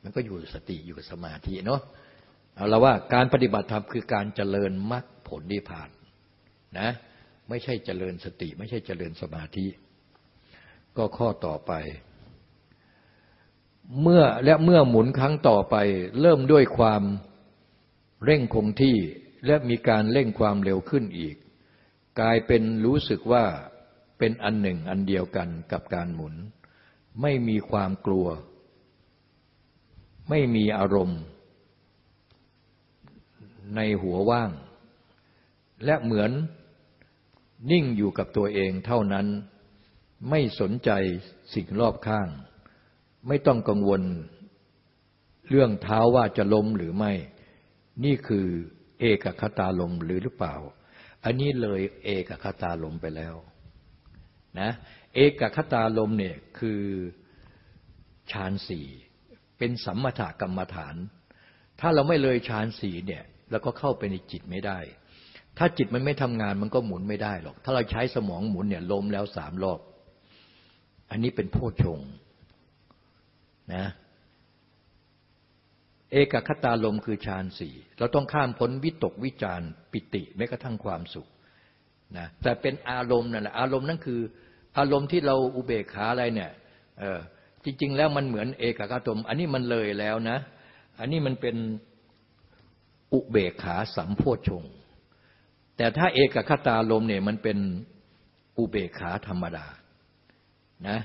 มันก็อยู่สติอยู่กับสมาธิเนาะเอาละว่าการปฏิบัติธรรมคือการเจริญมรรคผลนิพพานนะ ไม่ใช่เจริญสติ ไม่ใช่เจริญสมาธิ ก็ข้อต่อไป เมื่อและเมื่อหมุนครั้งต่อไป เริ่มด้วยความเร่งคงที่และมีการเร่งความเร็วขึ้นอีก กลายเป็นรู้สึกว่า เป็นอันหนึ่งอันเดียวกันกับการหมุน ไม่มีความกลัว ไม่มีอารมณ์ ในหัวว่าง และเหมือนนิ่งอยู่กับตัวเองเท่านั้น ไม่สนใจสิ่งรอบข้าง ไม่ต้องกังวล เรื่องเท้าว่าจะล้มหรือไม่ นี่คือเอกคตาลมหรือหรือเปล่า อันนี้เลยเอกคตาลมไปแล้ว นะเอกคตาลมเนี่ยคือฌานสี่เป็นสัมมาถกรรมฐาน ถ้าเราไม่เลยฌานสี่เนี่ยเราก็เข้าไปในจิตไม่ได้ ถ้าจิตมันไม่ทำงานมันก็หมุนไม่ได้หรอก ถ้าเราใช้สมองหมุนเนี่ยลมแล้วสามรอบ อันนี้เป็นโพชงนะเอกคตาลมคือฌานสี่เราต้องข้ามพ้นวิตกวิจารปิติแม้กระทั่งความสุข นะแต่เป็นอารมณ์นั่นแหละอารมณ์นั่นคือ อารมณ์ที่เราอุเบกขาอะไรเนี่ยเออจริง ๆ แล้วมันเหมือนเอกคตม อันนี้มันเลยแล้วนะ อันนี้มันเป็นอุเบกขาสัมโพชง แต่ถ้าเอกคตาลมเนี่ยมันเป็นอุเบกขาธรรมดานะ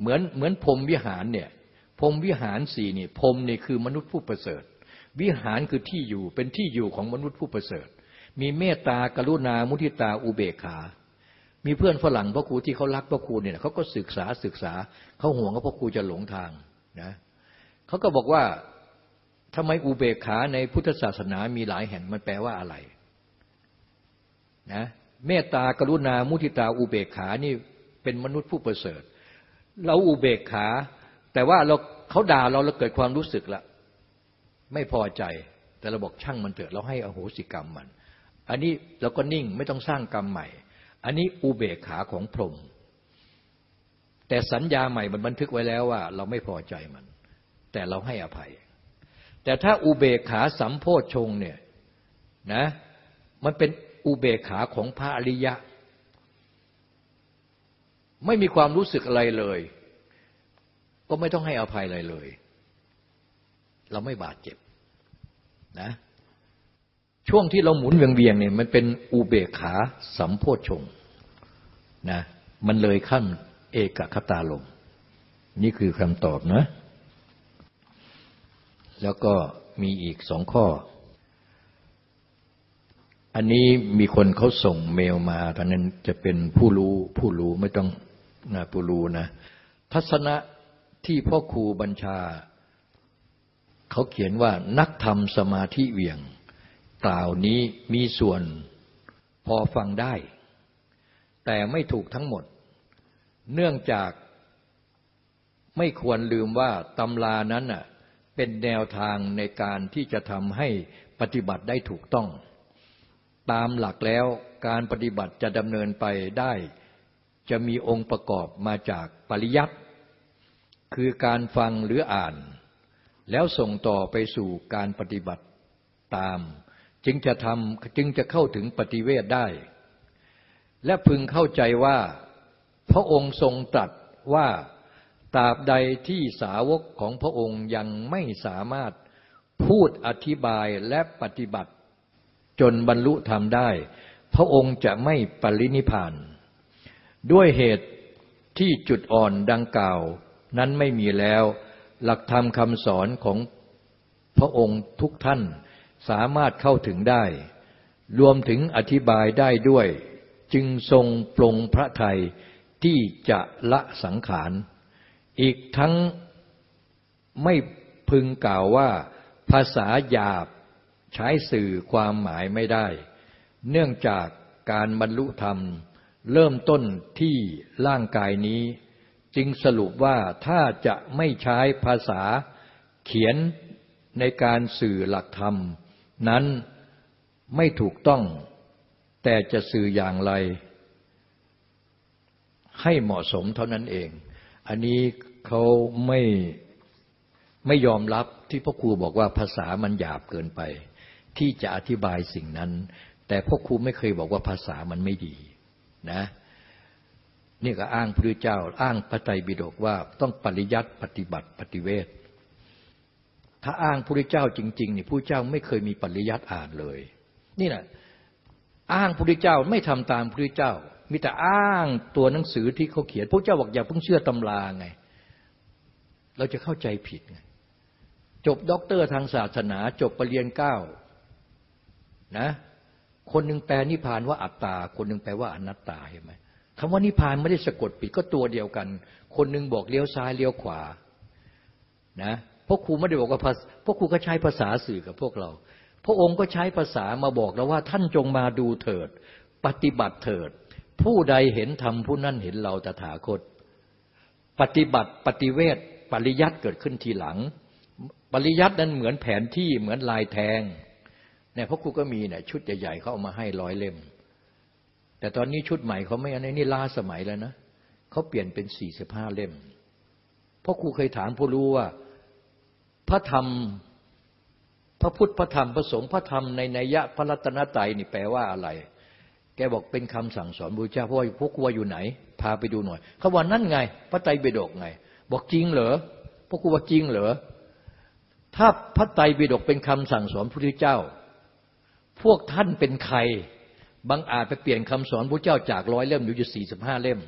เหมือนเหมือนพรมวิหารเนี่ยพรมวิหารสี่นี่พรมนี่คือมนุษย์ผู้ประเสริฐ วิหารคือที่อยู่เป็นที่อยู่ของมนุษย์ผู้ประเสริฐ มีเมตตากรุณามุทิตาอุเบกขา มีเพื่อนฝรั่งพ่อครูที่เขารักพ่อครูเนี่ยเขาก็ศึกษาศึกษาเขาห่วงว่าพ่อครูจะหลงทางนะเขาก็บอกว่าทำไมอุเบกขาในพุทธศาสนามีหลายแห่งมันแปลว่าอะไรนะเมตตากรุณามุทิตาอุเบกขานี่เป็นมนุษย์ผู้ประเสริฐ เราอุเบกขา แต่ว่าเราเขาด่าเราเราเกิดความรู้สึกละ ไม่พอใจ แต่เราบอกช่างมันเถิดเราให้อโหสิกรรมมัน อันนี้เราก็นิ่งไม่ต้องสร้างกรรมใหม่ อันนี้อุเบกขาของพรหมแต่สัญญาใหม่มันบันทึกไว้แล้วว่า เราไม่พอใจมัน แต่เราให้อภัย แต่ถ้าอุเบกขาสัมโพชงเนี่ยนะมันเป็นอุเบกขาของพระอริยะ ไม่มีความรู้สึกอะไรเลย ก็ไม่ต้องให้อภัยอะไรเลย เราไม่บาดเจ็บนะ ช่วงที่เราหมุนเวียงเวียงเนี่ยมันเป็นอุเบกขาสัมโพชงนะมันเลยขั้นเอกคตาลม นี่คือคำตอบนะ แล้วก็มีอีกสองข้อ อันนี้มีคนเขาส่งเมลมาท่านนั้นจะเป็นผู้รู้ผู้รู้ไม่ต้องนะผู้รู้นะ ทัศนะที่พ่อครูบัญชา เขาเขียนว่านักธรรมสมาธิเวียง กล่าวนี้มีส่วนพอฟังได้ แต่ไม่ถูกทั้งหมด เนื่องจากไม่ควรลืมว่าตำรานั้นน่ะเป็นแนวทางในการที่จะทำให้ปฏิบัติได้ถูกต้อง ตามหลักแล้วการปฏิบัติจะดำเนินไปได้ จะมีองค์ประกอบมาจากปริยัติคือการฟังหรืออ่าน แล้วส่งต่อไปสู่การปฏิบัติตาม จึงจะทำจึงจะเข้าถึงปฏิเวทได้ และพึงเข้าใจว่า พระองค์ทรงตรัสว่าตราบใดที่สาวกของพระองค์ยังไม่สามารถพูดอธิบายและปฏิบัติ จนบรรลุธรรมได้ พระองค์จะไม่ปรินิพาน ด้วยเหตุที่จุดอ่อนดังกล่าวนั้นไม่มีแล้ว หลักธรรมคำสอนของพระองค์ทุกท่าน สามารถเข้าถึงได้ รวมถึงอธิบายได้ด้วย จึงทรงปรงพระไทยที่จะละสังขาร อีกทั้งไม่พึงกล่าวว่าภาษาหยาบใช้สื่อความหมายไม่ได้ เนื่องจากการบรรลุธรรม เริ่มต้นที่ร่างกายนี้ จึงสรุปว่าถ้าจะไม่ใช้ภาษาเขียนในการสื่อหลักธรรม นั้นไม่ถูกต้อง แต่จะสื่ออย่างไร ให้เหมาะสมเท่านั้นเอง อันนี้เขาไม่ไม่ยอมรับที่พ่อครูบอกว่าภาษามันหยาบเกินไป ที่จะอธิบายสิ่งนั้น แต่พ่อครูไม่เคยบอกว่าภาษามันไม่ดีนะนี่ก็อ้างพระเจ้า อ้างพระไตรปิฎกว่าต้องปริยัติปฏิบัติปฏิเวท ถ้าอ้างพระเจ้าจริงๆนี่พระเจ้าไม่เคยมีปริยัติอ่านเลย นี่แหละอ้างพระเจ้าไม่ทำตามพระเจ้า มีแต่อ้างตัวหนังสือที่เขาเขียนพระเจ้าบอกอย่าเพิ่งเชื่อตำราไง เราจะเข้าใจผิดไงจบด็อกเตอร์ทางศาสนาจบปรริญญาเก้านะคนหนึ่งแปลนิพานว่าอัตตา คนหนึ่งแปลว่าอนัตตาเห็นไหมคำว่านิพพานไม่ได้สะกดปิดก็ตัวเดียวกัน คนหนึ่งบอกเลี้ยวซ้ายเลี้ยวขวานะ พวกครูไม่ได้บอกว่าพวกครูก็ใช้ภาษาสื่อกับพวกเรา พระองค์ก็ใช้ภาษามาบอกเราว่าท่านจงมาดูเถิด ปฏิบัติเถิด ผู้ใดเห็นธรรมผู้นั้นเห็นเราตถาคต ปฏิบัติปฏิเวทปริยัติเกิดขึ้นทีหลัง ปริยัตินั้นเหมือนแผนที่เหมือนลายแทงเนี่ยพราะครูก็มีเนี่ยชุดใหญ่ๆเขาเอามาให้ร้อยเล่ม แต่ตอนนี้ชุดใหม่เขาไม่อันนี้ล้าสมัยแล้วนะเขาเปลี่ยนเป็นสี่สิบห้าเล่มเพราะครูเคยถามผู้รู้ว่า พระธรรม พระพุทธพระธรรมพระสงฆ์พระธรรมในนัยยะพระรัตนตรัยนี่แปลว่าอะไร แกบอกเป็นคำสั่งสอนบูชาเพราะว่าพวกครูอยู่ไหน พาไปดูหน่อยเขาว่านั่นไง พระไตรปิฎกไง บอกจริงเหรอพวกครูว่าจริงเหรอถ้าพระไตรปิฎกเป็นคำสั่งสอนพระพุทธเจ้า พวกท่านเป็นใครบางอาจไปเปลี่ยนคำสอนพระเจ้าจากร้อยเล่มอยู่จะสี่สิบห้าเล่ม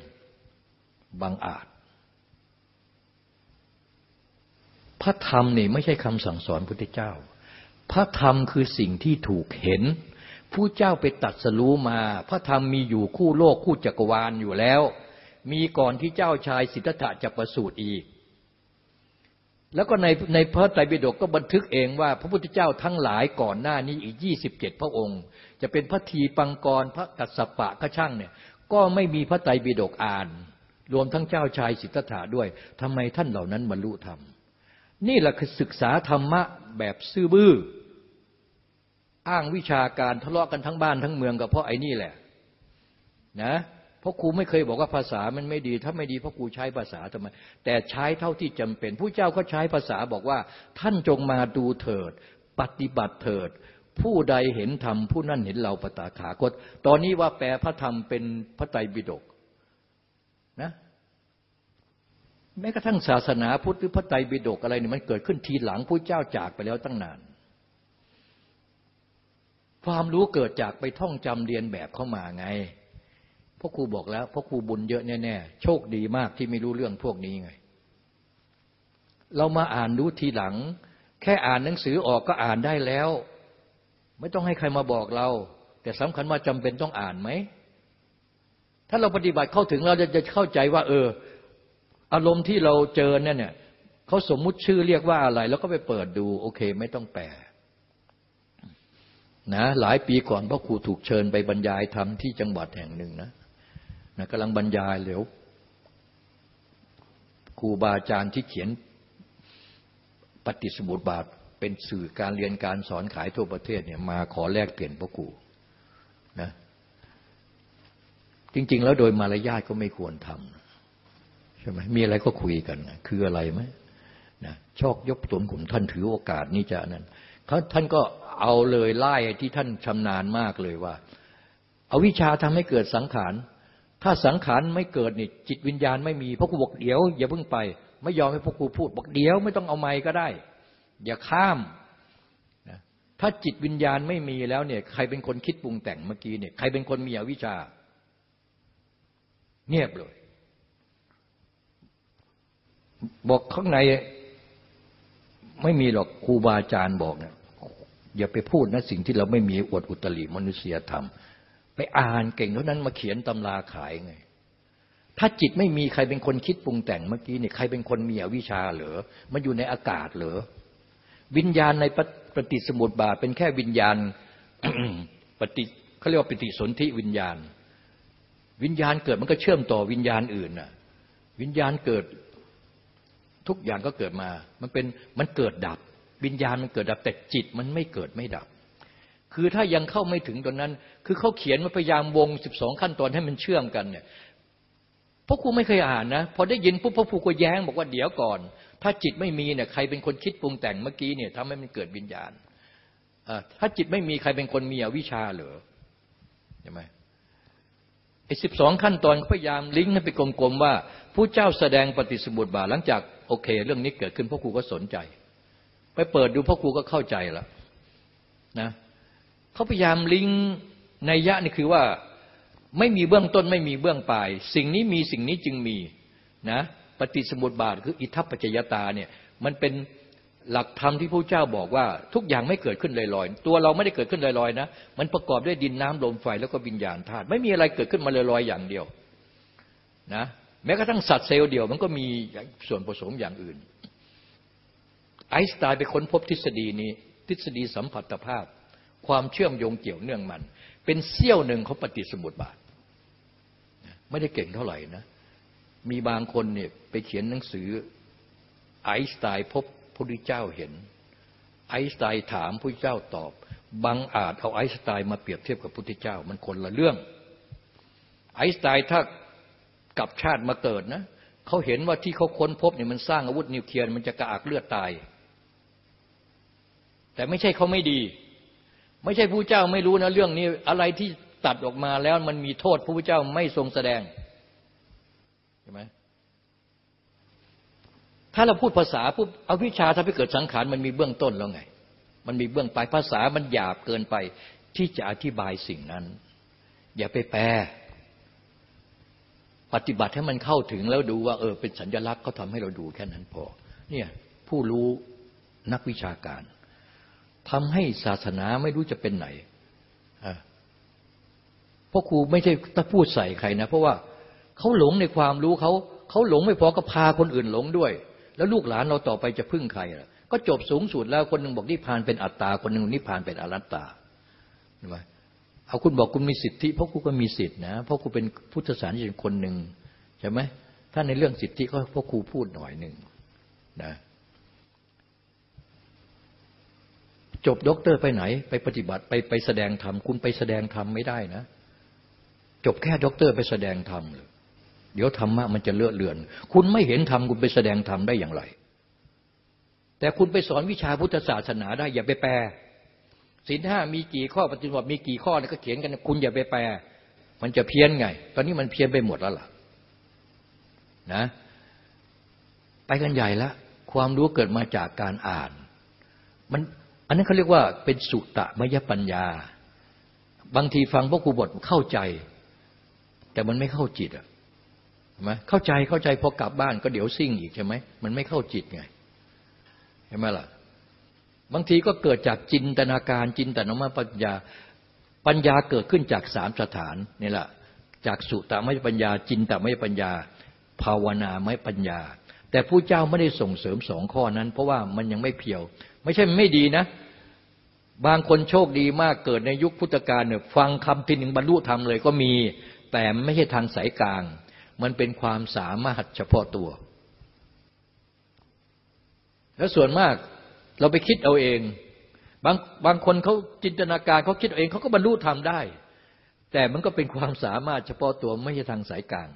บางอาจ พระธรรมนี่ไม่ใช่คำสั่งสอนพุทธเจ้า พระธรรมคือสิ่งที่ถูกเห็นผู้เจ้าไปตัดสรู้มา พระธรรมมีอยู่คู่โลกคู่จักรวาลอยู่แล้ว มีก่อนที่เจ้าชายสิทธัตถะจะประสูติอีก แล้วก็ในในพระไตรปิฎกก็บันทึกเองว่า พระพุทธเจ้าทั้งหลายก่อนหน้านี้อีกยี่สิบเจ็ดพระองค์ จะเป็นพระทีปังกรพระกัสสปะก็ช่างเนี่ยก็ไม่มีพระไตรปิฎกอ่าน รวมทั้งเจ้าชายสิทธัตถะด้วยทำไมท่านเหล่านั้นบรรลุธรรม นี่แหละคือศึกษาธรรมะแบบซื่อบื้อ อ้างวิชาการทะเลาะกันทั้งบ้านทั้งเมืองก็เพราะไอ้นี่แหละนะเพราะครูไม่เคยบอกว่าภาษามันไม่ดี ถ้าไม่ดีเพราะครูใช้ภาษาทำไม แต่ใช้เท่าที่จำเป็น ผู้เจ้าก็ใช้ภาษาบอกว่า ท่านจงมาดูเถิด ปฏิบัติเถิด ผู้ใดเห็นธรรมผู้นั้นเห็นเราปตาขาคต ตอนนี้ว่าแปลพระธรรมเป็นพระไตรปิฎกนะ แม้กระทั่งศาสนาพุทธหรือพระไตรปิฎกอะไรเนี่ยมันเกิดขึ้นทีหลังพระเจ้าจากไปแล้วตั้งนาน ความรู้เกิดจากไปท่องจำเรียนแบบเข้ามาไงพ่อครูบอกแล้วพ่อครูบุญเยอะแน่ๆโชคดีมากที่ไม่รู้เรื่องพวกนี้ไง เรามาอ่านรู้ทีหลัง แค่อ่านหนังสือออกก็อ่านได้แล้ว ไม่ต้องให้ใครมาบอกเรา แต่สำคัญว่าจำเป็นต้องอ่านไหมถ้าเราปฏิบัติเข้าถึงเราจะจะเข้าใจว่า เออ อารมณ์ที่เราเจอเนี่ยเนี่ยเขาสมมุติชื่อเรียกว่าอะไร แล้วก็ไปเปิดดู โอเค ไม่ต้องแปลนะหลายปีก่อนพ่อครูถูกเชิญไปบรรยายธรรมที่จังหวัดแห่งหนึ่งนะนะกำลังบรรยายเหลวครูบาอาจารย์ที่เขียนปฏิสมุติบาท เป็นสื่อการเรียนการสอนขายทั่วประเทศเนี่ยมาขอแลกเปลี่ยนพ่อครูนะจริง ๆ แล้วโดยมารยาทก็ไม่ควรทำ ช่ไหมมีอะไรก็คุยกัน คืออะไรไหมนะชอกยกตนกลุ่มท่านถือโอกาสนี้จะนั้นท่านก็เอาเลยไล่ที่ท่านชำนาญมากเลยว่าเอาวิชาทำให้เกิดสังขาร ถ้าสังขารไม่เกิดนี่จิตวิญญาณไม่มีพระครูบอกเดี๋ยวอย่าเพิ่งไป ไม่ยอมให้พระครูพูดบอกเดี๋ยวไม่ต้องเอาไม้ก็ได้ อย่าข้ามนะถ้าจิตวิญญาณไม่มีแล้วเนี่ยใครเป็นคนคิดปรุงแต่งเมื่อกี้เนี่ยใครเป็นคนมีอวิชชาเงียบเลย บอกข้างในไม่มีหรอกครูบาอาจารย์บอกเนี่ยอย่าไปพูดนะสิ่งที่เราไม่มีอวดอุตริมนุษยธรรม ไปอ่านเก่งเท่านั้นมาเขียนตำราขายไง ถ้าจิตไม่มีใครเป็นคนคิดปรุงแต่งเมื่อกี้เนี่ยใครเป็นคนมีอวิชชาเหรอมันอยู่ในอากาศเหรอวิญญาณในปฏิสมุติบาทเป็นแค่วิญญาณปฏิเขาเรียกว่าปฏิสนธิวิญญาณ วิญญาณเกิดมันก็เชื่อมต่อวิญญาณอื่นน่ะ วิญญาณเกิด ทุกอย่างก็เกิดมา มันเป็นมันเกิดดับ วิญญาณมันเกิดดับแต่จิตมันไม่เกิดไม่ดับ คือถ้ายังเข้าไม่ถึงตรงนั้น คือเขาเขียนมาพยายามวงสิบสองขั้นตอนให้มันเชื่อมกันเนี่ยพราะครูไม่เคยอ่านนะพอได้ยินปุ๊บพระครูก็แย้งบอกว่าเดี๋ยวก่อน ถ้าจิตไม่มีเนี่ยใครเป็นคนคิดปรุงแต่งเมื่อกี้เนี่ยทำให้มันเกิดวิญญาณถ้าจิตไม่มีใครเป็นคนมีอวิชชาเหรอใช่ไหมไอ้สิบสองขั้นตอนพยายามลิงก์ให้ไปกลมๆว่าผู้เจ้าแสดงปฏิสมุติบาทหลังจาก โอเค เรื่องนี้เกิดขึ้นพ่อครูก็สนใจ ไปเปิดดูพ่อครูก็เข้าใจแล้วนะเขาพยายามลิงในยะนี่คือว่าไม่มีเบื้องต้นไม่มีเบื้องปลาย สิ่งนี้มีสิ่งนี้จึงมีนะปฏิสมุติบาทคืออิทัปปัจจยตาเนี่ยมันเป็นหลักธรรมที่พระเจ้าบอกว่า ทุกอย่างไม่เกิดขึ้นลอยๆ ตัวเราไม่ได้เกิดขึ้นลอยๆนะ มันประกอบด้วยดินน้ำลมไฟแล้วก็วิญญาณธาตุไม่มีอะไรเกิดขึ้นมาลอยๆอย่างเดียวนะ แม้กระทั่งสัตว์เซลล์เดียวมันก็มีส่วนผสมอย่างอื่น ไอน์สไตน์ไปค้นพบทฤษฎีนี้ ทฤษฎีสัมผัสภาพ ความเชื่อมโยงเกี่ยวเนื่องมัน เป็นเสี้ยวหนึ่งของปฏิสมุติบาท ไม่ได้เก่งเท่าไหร่นะ มีบางคนเนี่ยไปเขียนหนังสือไอน์สไตน์พบพระพุทธเจ้าเห็น ไอน์สไตน์ถามพระพุทธเจ้าตอบ บางอาจเอาไอน์สไตน์มาเปรียบเทียบกับพระพุทธเจ้า มันคนละเรื่อง ไอน์สไตน์ถ้า กลับชาติมาเกิดนะเขาเห็นว่าที่เขาค้นพบเนี่ยมันสร้างอาวุธนิวเคลียร์มันจะกระอักเลือดตาย แต่ไม่ใช่เขาไม่ดี ไม่ใช่ผู้เจ้าไม่รู้นะเรื่องนี้อะไรที่ตัดออกมาแล้วมันมีโทษพระพุทธเจ้าไม่ทรงแสดงใช่ไหมถ้าเราพูดภาษาปุ๊บเอาวิชาถ้าไปเกิดสังขารมันมีเบื้องต้นแล้วไง มันมีเบื้องปลายภาษามันหยาบเกินไปที่จะอธิบายสิ่งนั้น อย่าไปแปล ปฏิบัติให้มันเข้าถึงแล้วดูว่าเออเป็นสัญลักษณ์เขาทำให้เราดูแค่นั้นพอเนี่ยผู้รู้นักวิชาการทำให้ศาสนาไม่รู้จะเป็นไหนเพราะครูไม่ใช่ต้องพูดใส่ใครนะ เพราะว่าเขาหลงในความรู้เขาเขาหลงไม่พอก็พาคนอื่นหลงด้วย แล้วลูกหลานเราต่อไปจะพึ่งใครล่ะก็จบสูงสุดแล้วคนหนึ่งบอกนิพพานเป็นอัตตา คนหนึ่งนิพพานเป็นอรัตตาใช่ไหม เอาคุณบอกคุณมีสิทธิ เพราะคุณก็มีสิทธินะ เพราะคุณเป็นพุทธศาสนิกคนหนึ่งใช่ไหมถ้าในเรื่องสิทธิก็พราะครูพูดหน่อยหนึ่งนะจบด็อกเตอร์ไปไหน ไปปฏิบัติไปไปแสดงธรรมคุณไปแสดงธรรมไม่ได้นะ จบแค่ด็อกเตอร์ไปแสดงธรรมเลยเดี๋ยวธรรมะมันจะเลื่อนเลือน คุณไม่เห็นธรรมคุณไปแสดงธรรมได้อย่างไร แต่คุณไปสอนวิชาพุทธศาสนาได้ อย่าไปแปล ศีลห้ามีกี่ข้อปฏิบัติมีกี่ข้อเนี่ยก็เขียนกัน คุณอย่าไปแปล มันจะเพี้ยนไง ตอนนี้มันเพี้ยนไปหมดแล้วล่ะนะ ไปกันใหญ่แล้วความรู้เกิดมาจากการอ่าน มันอันนั้นเขาเรียกว่าเป็นสุตะมยปัญญา บางทีฟังพวกครูบทเข้าใจ แต่มันไม่เข้าจิตอะใช่ไหมเข้าใจเข้าใจพอกลับบ้านก็เดี๋ยวซิ่งอีกใช่ไหมมันไม่เข้าจิตไงใช่ไหมล่ะ บางทีก็เกิดจากจินตนาการจินตนามปัญญา ปัญญาเกิดขึ้นจากสามสถานนี่แหละจากสุตตมยปัญญา จินตมยปัญญา ภาวนามยปัญญา แต่ผู้เจ้าไม่ได้ส่งเสริมสองข้อนั้น เพราะว่ามันยังไม่เพียว ไม่ใช่ไม่ดีนะ บางคนโชคดีมากเกิดในยุคพุทธกาลเนี่ยฟังคำทีหนึ่งบรรลุธรรมเลยก็มี แต่ไม่ใช่ทางสายกลาง มันเป็นความสามารถเฉพาะตัว แล้วส่วนมาก เราไปคิดเอาเอง บางบางคนเขาจินตนาการเขาคิดเองเขาก็บรรลุธรรมได้ แต่มันก็เป็นความสามารถเฉพาะตัวไม่ใช่ทางสายกลาง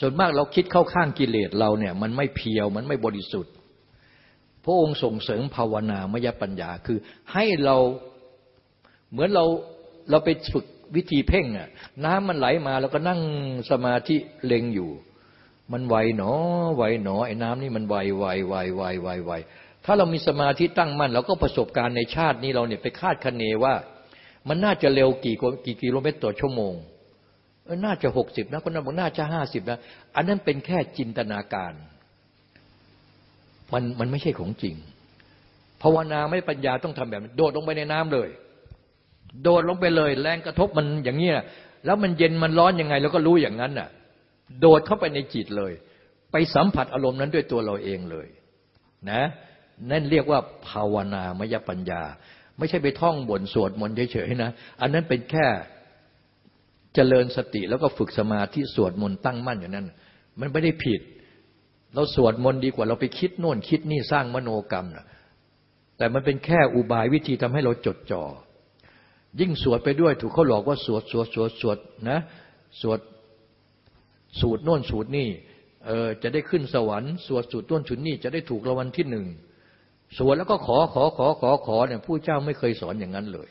ส่วนมากเราคิดเข้าข้างกิเลสเราเนี่ย มันไม่เพียวมันไม่บริสุทธิ์ พระองค์ส่งเสริมภาวนามยปัญญาคือให้เราเหมือนเราเราไปฝึกวิธีเพ่งอะ น้ำมันไหลมาแล้วก็นั่งสมาธิเล็งอยู่ มันไวหนอไวหนอไอ้น้ำนี่มันไวไวไวไวไวไว ถ้าเรามีสมาธิตั้งมั่นเราก็ประสบการณ์ในชาตินี้เราเนี่ยไปคาดคะเนว่า มันน่าจะเร็วกี่กี่กิโลเมตรต่อชั่วโมงน่าจะหกสิบนะคนนั้นบอกน่าจะห้าสิบนะอันนั้นเป็นแค่จินตนาการ มันมันไม่ใช่ของจริงภาวนาไม่ปัญญาต้องทำแบบโดดลงไปในน้ำเลย โดดลงไปเลย แรงกระทบมันอย่างเงี้ยแล้วมันเย็นมันร้อนยังไงเราก็รู้อย่างนั้นน่ะ โดดเข้าไปในจิตเลย ไปสัมผัสอารมณ์นั้นด้วยตัวเราเองเลย นะ นั่นเรียกว่าภาวนามยปัญญา ไม่ใช่ไปท่องบนสวดมนต์เฉยๆนะ อันนั้นเป็นแค่เจริญสติแล้วก็ฝึกสมาธิสวดมนต์ตั้งมั่นอย่างนั้น มันไม่ได้ผิด เราสวดมนต์ดีกว่าเราไปคิดโน่นคิดนี่สร้างมโนกรรมนะแต่มันเป็นแค่อุบายวิธีทำให้เราจดจ่อยิ่งสวดไปด้วยถูกเขาหลอกว่าสวดสวดสวดสวดนะสวดสูตรโน่นสูตรนี่เออจะได้ขึ้นสวรรค์สวดสูตรต้นชุนนี่จะได้ถูกรางวัลที่หนึ่ง สวดแล้วก็ขอขอขอขอขอเนี่ยผู้เจ้าไม่เคยสอนอย่างนั้นเลย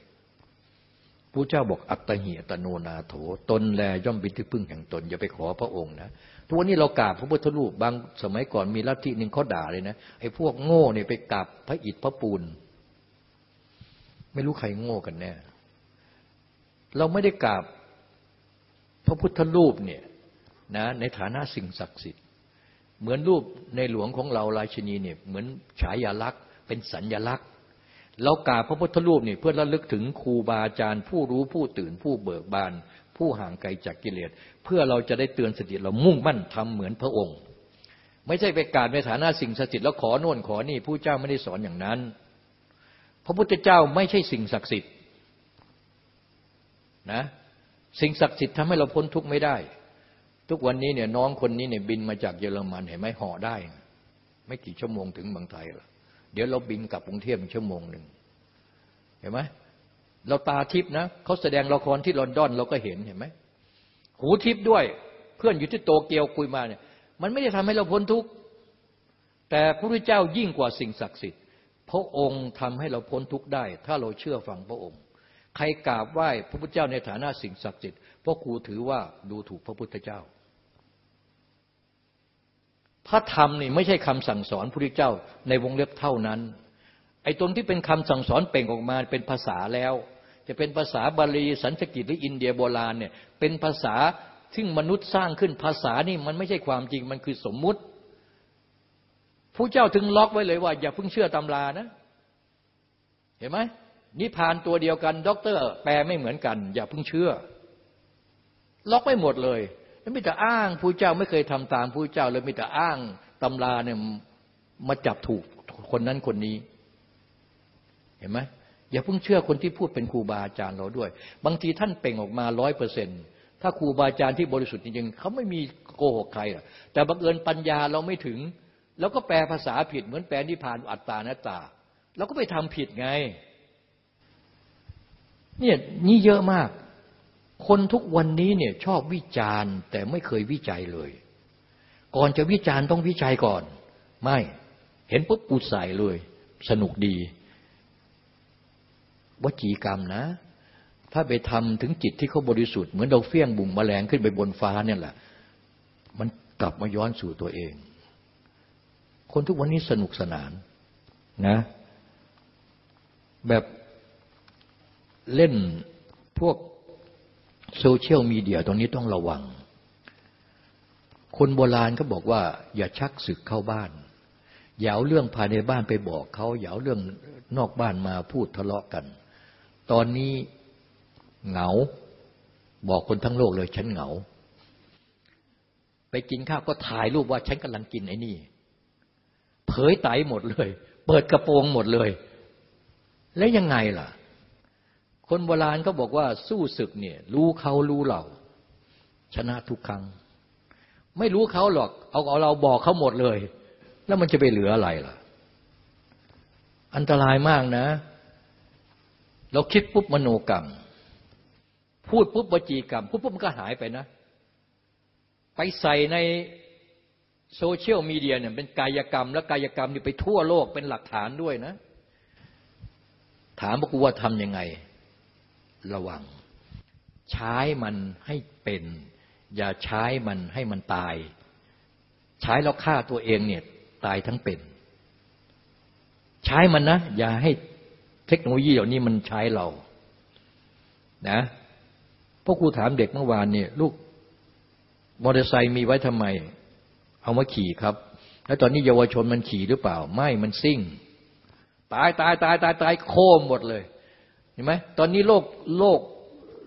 ผู้เจ้าบอกอัตตหิอัตโนนาโถ ตนแลย่อมเป็นที่พึ่งแห่งตน อย่าไปขอพระองค์นะทุกวันนี้เรากราบพระพุทธรูปบางสมัยก่อนมีลัทธิหนึ่งเขาด่าเลยนะไอ้พวกโง่เนี่ยไปกราบพระอิฐพระปูน ไม่รู้ใครโง่กันแน่เราไม่ได้กราบพระพุทธรูปเนี่ยนะในฐานะสิ่งศักดิ์สิทธิ์ เหมือนรูปในหลวงของเราราชินีเนี่ยเหมือนฉายาลักษณ์ เป็นสัญญลักษณ์เรากราบพระพุทธรูปเนี่ยเพื่อระลึกถึงครูบาอาจารย์ผู้รู้ผู้ตื่นผู้เบิกบาน ผู้ห่างไกลจากกิเลส เพื่อเราจะได้เตือนสติเรามุ่งมั่นทำเหมือนพระองค์ ไม่ใช่ไปการในฐานะสิ่งศักดิ์สิทธิ์แล้วขอโน่นขอนี่ผู้เจ้าไม่ได้สอนอย่างนั้น พระพุทธเจ้าไม่ใช่สิ่งศักดิ์สิทธิ์นะสิ่งศักดิ์สิทธิ์ทำให้เราพ้นทุกข์ไม่ได้ ทุกวันนี้เนี่ยน้องคนนี้เนี่ยบินมาจากเยอรมันเห็นไหมห่อได้ ไม่กี่ชั่วโมงถึงบางไทยละ เดี๋ยวเราบินกลับกรุงเทพชั่วโมงหนึ่งเห็นไหมเราตาทิพนะเขาแสดงละครที่ลอนดอนเราก็เห็นเห็นไหมหูทิพด้วยเพื่อนอยู่ที่โตเกียวคุยมาเนี่ย มันไม่ได้ทำให้เราพ้นทุกข์แต่พระพุทธเจ้ายิ่งกว่าสิ่งศักดิ์สิทธิ์พระองค์ทำให้เราพ้นทุกข์ได้ ถ้าเราเชื่อฟังพระองค์ ใครกราบไหว้พระพุทธเจ้าในฐานะสิ่งศักดิ์สิทธิ์พราะครูถือว่าดูถูกพระพุทธเจ้า พระธรรมนี่ไม่ใช่คำสั่งสอนพระพุทธเจ้าในวงเล็บเท่านั้น ไอ้ตรงที่เป็นคำสั่งสอนเป่งออกมาเป็นภาษาแล้ว จะเป็นภาษาบาลีสันสกิตหรืออินเดียโบราณเนี่ยเป็นภาษาซึ่งมนุษย์สร้างขึ้นภาษานี่มันไม่ใช่ความจริงมันคือสมมุติผู้เจ้าถึงล็อกไว้เลยว่า อย่าเพิ่งเชื่อตำรานะ เห็นไหมนิพานตัวเดียวกันด็อกเตอร์แปลไม่เหมือนกัน อย่าเพิ่งเชื่อ ล็อกไม่หมดเลย แล้วมีแต่อ้างผู้เจ้าไม่เคยทำตามผู้เจ้าเลยมีแต่อ้างตำราเนี่ยมาจับถูกคนนั้นคนนี้ เห็นไหมอย่าเพิ่งเชื่อคนที่พูดเป็นครูบาอาจารย์เราด้วย บางทีท่านเป่งออกมาร้อยเปอร์เซ็นถ้าครูบาอาจารย์ที่บริสุทธิ์จริงๆเขาไม่มีโกหกใครแต่บังเอิญปัญญาเราไม่ถึง แล้วก็แปลภาษาผิดเหมือนแปลนิพานอัตตานัตตาเราก็ไปทำผิดไงเนี่ยนี่เยอะมาก คนทุกวันนี้เนี่ยชอบวิจารณ์ แต่ไม่เคยวิจัยเลย ก่อนจะวิจารณ์ต้องวิจัยก่อน ไม่เห็นปุ๊บปูดใส่เลย สนุกดีวจีกรรมนะ ถ้าไปทำถึงจิตที่เขาบริสุทธิ์เหมือนเราเฟี้ยงบุ่งแมลงขึ้นไปบนฟ้าเนี่ยแหละ มันกลับมาย้อนสู่ตัวเอง คนทุกวันนี้สนุกสนานนะ แบบเล่นพวก โซเชียลมีเดียตรงนี้ต้องระวัง คนโบราณก็บอกว่า อย่าชักศึกเข้าบ้าน อย่าเอาเรื่องภายในบ้านไปบอกเขา อย่าเอาเรื่องนอกบ้านมาพูดทะเลาะกัน ตอนนี้เหงา บอกคนทั้งโลกเลยฉันเหงา ไปกินข้าวก็ถ่ายรูปว่าฉันกำลังกินไอ้นี่ เผยไตหมดเลย เปิดกระโปรงหมดเลย แล้วยังไงล่ะ คนโบราณก็บอกว่าสู้ศึกเนี่ยรู้เขารู้เรา ชนะทุกครั้ง ไม่รู้เขาหรอก เอาเอาเราบอกเขาหมดเลย แล้วมันจะไปเหลืออะไรล่ะ อันตรายมากนะ เราคิดปุ๊บมโนกรรม พูดปุ๊บวจีกรรมพูดปุ๊บมันก็หายไปนะ ไปใส่ในโซเชียลมีเดียเนี่ยเป็นกายกรรม แล้วกายกรรมนี่ไปทั่วโลกเป็นหลักฐานด้วยนะ ถามพวกกูว่าทำยังไง ระวัง ใช้มันให้เป็น อย่าใช้มันให้มันตาย ใช้แล้วฆ่าตัวเองเนี่ยตายทั้งเป็น ใช้มันนะ อย่าให้เทคโนโลยีเหล่านี้มันใช้เรา นะพวกครูถามเด็กเมื่อวานเนี่ยลูกมอเตอร์ไซค์มีไว้ทำไม เอามาขี่ครับ แล้วตอนนี้เยาวชนมันขี่หรือเปล่า ไม่มันซิ่ง ตายตายตายตายตายโคมหมดเลย ห็นไหมตอนนี้โรคโรค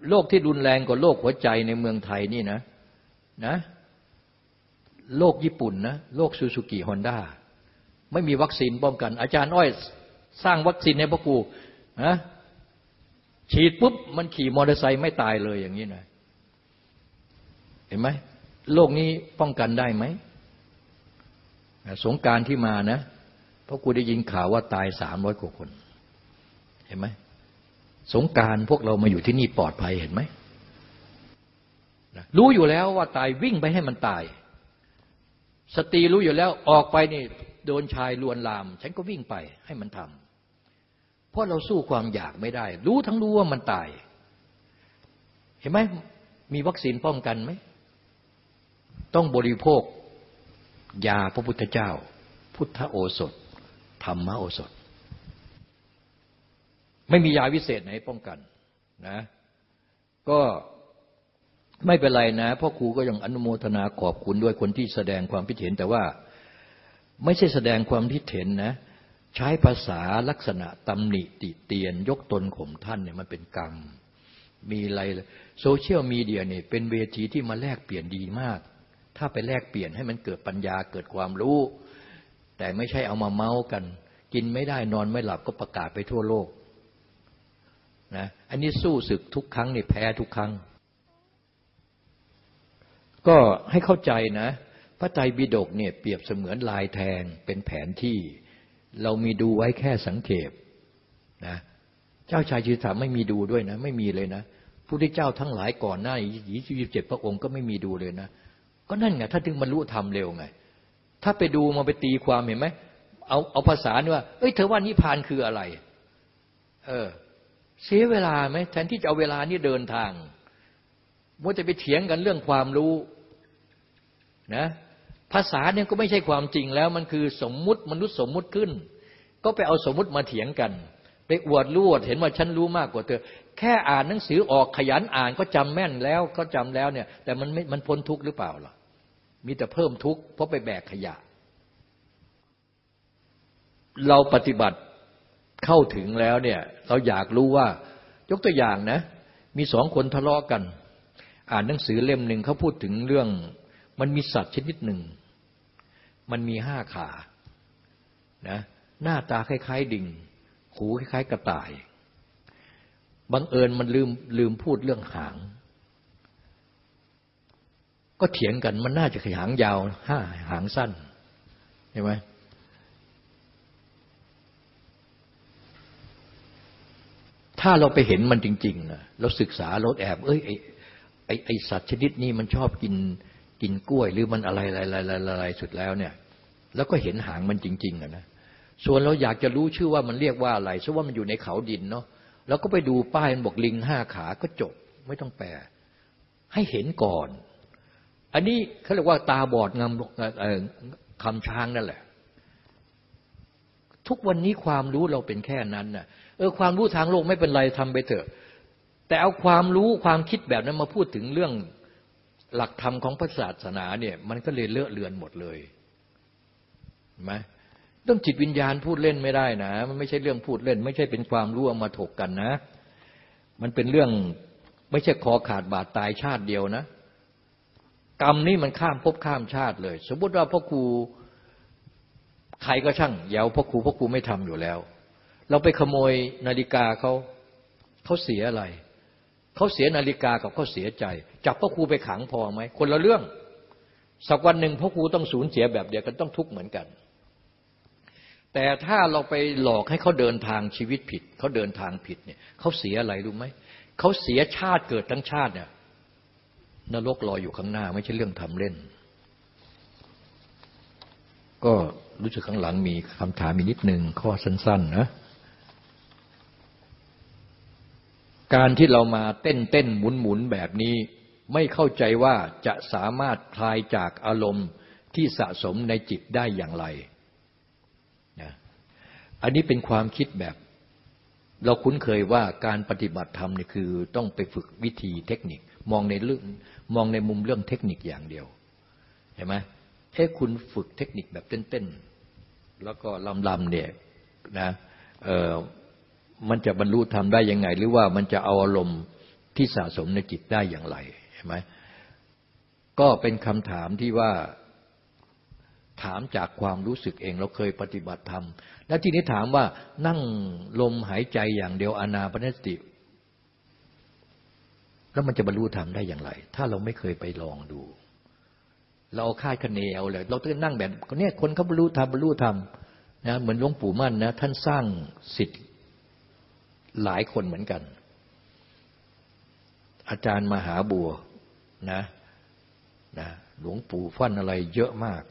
โรคที่รุนแรงกว่าโรคหัวใจในเมืองไทยนี่นะนะโรคญี่ปุ่นนะโรคซูซูกิฮอนด้าไม่มีวัคซีนป้องกัน อาจารย์อ้อยสร้างวัคซีนให้พวกกูนะฉีดปุ๊บมันขี่มอเตอร์ไซค์ไม่ตายเลยอย่างนี้นะเห็นไหมโรคนี้ป้องกันได้ไหมสงการที่มานะ เพราะกูได้ยินข่าวว่าตายสามร้อยกว่าคน เห็นไหม สงการพวกเรามาอยู่ที่นี่ปลอดภัยเห็นไหมรู้อยู่แล้วว่าตายวิ่งไปให้มันตาย สตรีรู้อยู่แล้วออกไปนี่โดนชายลวนลาม ฉันก็วิ่งไปให้มันทำเพราะเราสู้ความอยากไม่ได้ รู้ทั้งรู้ว่ามันตาย เห็นไหมมีวัคซีนป้องกันไหม ต้องบริโภค ยาพระพุทธเจ้า พุทธโอสถ ธรรมโอสถ ไม่มียาวิเศษไหนป้องกันนะก็ไม่เป็นไรนะพ่อครูก็ยังอนุโมทนาขอบคุณด้วยคนที่แสดงความคิดเห็น แต่ว่าไม่ใช่แสดงความคิดเห็นนะ ใช้ภาษาลักษณะตำหนิติเตียน ยกตนข่มท่านเนี่ยมันเป็นกรรม มีอะไรโซเชียลมีเดียเนี่ยเป็นเวทีที่มาแลกเปลี่ยนดีมาก ถ้าไปแลกเปลี่ยนให้มันเกิดปัญญาเกิดความรู้ แต่ไม่ใช่เอามาเมาส์กัน กินไม่ได้นอนไม่หลับก็ประกาศไปทั่วโลก นะอันนี้สู้ศึกทุกครั้งนี่แพ้ทุกครั้ง ก็ให้เข้าใจนะ พระไตรปิฎกเนี่ยเปรียบเสมือนลายแทงเป็นแผนที่ เรามีดูไว้แค่สังเขปนะเจ้าชายชิตาไม่มีดูด้วยนะ ไม่มีเลยนะผู้ที่เจ้าทั้งหลายก่อนหน้ายี่สิบเจ็ดพระองค์ก็ไม่มีดูเลยนะ ก็นั่นไงถ้าถึงบรรลุธรรมเร็วไง ถ้าไปดูมาไปตีความเห็นไหมเอาเอาภาษาเนี่ยว่า เอ้ยเธอว่านิพานคืออะไร เออ เสียเวลาไหมแทนที่จะเอาเวลานี้เดินทางมัวจะไปเถียงกันเรื่องความรู้นะภาษาเนี่ยก็ไม่ใช่ความจริงแล้วมันคือสมมุติมนุษย์สมมุติขึ้น ก็ไปเอาสมมุติมาเถียงกัน ไปอวดรู้เห็นว่าฉันรู้มากกว่าเธอ แค่อ่านหนังสือออกขยันอ่านก็จำแม่นแล้วก็จำแล้วเนี่ย แต่มันไม่มันพ้นทุกข์หรือเปล่าล่ะ มีแต่เพิ่มทุกข์เพราะไปแบกขยะ เราปฏิบัติ เข้าถึงแล้วเนี่ย เราอยากรู้ว่ายกตัวอย่างนะ มีสองคนทะเลาะกัน อ่านหนังสือเล่มหนึ่งเขาพูดถึงเรื่อง มันมีสัตว์ชนิดหนึ่ง มันมีห้าขานะหน้าตาคล้าย ๆ ดิ่งหูคล้าย ๆ กระต่ายบังเอิญมันลืมลืมพูดเรื่องหาง ก็เถียงกันมันน่าจะหางยาวห้าหางสั้นใช่ไหม ถ้าเราไปเห็นมันจริงๆนะเราศึกษาเราแอบ เอ้ยไอไอไอสัตว์ชนิดนี้มันชอบกินกินกล้วย หรือมันอะไรอะไรอะไรอะไรสุดแล้วเนี่ย แล้วก็เห็นหางมันจริงๆนะส่วนเราอยากจะรู้ชื่อว่ามันเรียกว่าอะไรเพราะว่ามันอยู่ในเขาดินเนาะแล้วก็ไปดูป้ายมันบอกลิงห้าขาก็จบไม่ต้องแปล ให้เห็นก่อน อันนี้เขาเรียกว่าตาบอดงำคำช้างนั่นแหละ ทุกวันนี้ความรู้เราเป็นแค่นั้นน่ะ เออความรู้ทางโลกไม่เป็นไรทำไปเถอะ แต่เอาความรู้ความคิดแบบนั้นมาพูดถึงเรื่องหลักธรรมของพระศาสนาเนี่ยมันก็เลยเลอะเลือนหมดเลยเห็นไหมต้องจิตวิญญาณพูดเล่นไม่ได้นะ มันไม่ใช่เรื่องพูดเล่น ไม่ใช่เป็นความรู้เอามาถกกันนะ มันเป็นเรื่องไม่ใช่คอขาดบาดตายชาติเดียวนะ กรรมนี่มันข้ามภพข้ามชาติเลย สมมติว่าพ่อครูใครก็ช่างอย่าพ่อครูพ่อครูไม่ทำอยู่แล้ว เราไปขโมยนาฬิกาเขาเขาเสียอะไรเขาเสียนาฬิกากับเขาเสียใจ จับพ่อครูไปขังพอไหมคนละเรื่อง สักวันหนึ่งพ่อครูต้องสูญเสียแบบเดียวกันต้องทุกข์เหมือนกัน แต่ถ้าเราไปหลอกให้เขาเดินทางชีวิตผิดเขาเดินทางผิดเนี่ยเขาเสียอะไรรู้ไหมเขาเสียชาติเกิดทั้งชาติเนี่ยนรกรออยู่ข้างหน้า ไม่ใช่เรื่องทำเล่น ก็รู้สึกข้างหลังมีคำถามมีนิดหนึ่งข้อสั้น ๆ นะ การที่เรามาเต้นเต้นหมุนหมุนแบบนี้ ไม่เข้าใจว่าจะสามารถคลายจากอารมณ์ที่สะสมในจิตได้อย่างไรอันนี้เป็นความคิดแบบ เราคุ้นเคยว่าการปฏิบัติธรรมนี่คือต้องไปฝึกวิธีเทคนิคมองในเรื่องมองในมุมเรื่องเทคนิคอย่างเดียวเห็นไหมเอ้คุณฝึกเทคนิคแบบเต้นๆแล้วก็ลำๆเนี่ยนะเออ มันจะบรรลุธรรมได้ยังไง หรือว่ามันจะเอาอารมณ์ที่สะสมในจิตได้อย่างไรเห็นไหมก็เป็นคำถามที่ว่าถามจากความรู้สึกเองเราเคยปฏิบัติธรรม แล้วทีนี้ถามว่านั่งลมหายใจอย่างเดียวอนาปนสติ แล้วมันจะบรรลุธรรมได้อย่างไร ถ้าเราไม่เคยไปลองดู เราคาดคะเนเอาเลย เราต้องนั่งแบบเนี้คนเขาบรรลุธรรมบรรลุธรรมนะเหมือนหลวงปู่มั่นนะท่านสร้างสิทธิ์ หลายคนเหมือนกัน อาจารย์มหาบัวนะนะหลวงปู่ฟั่นอะไรเยอะมาก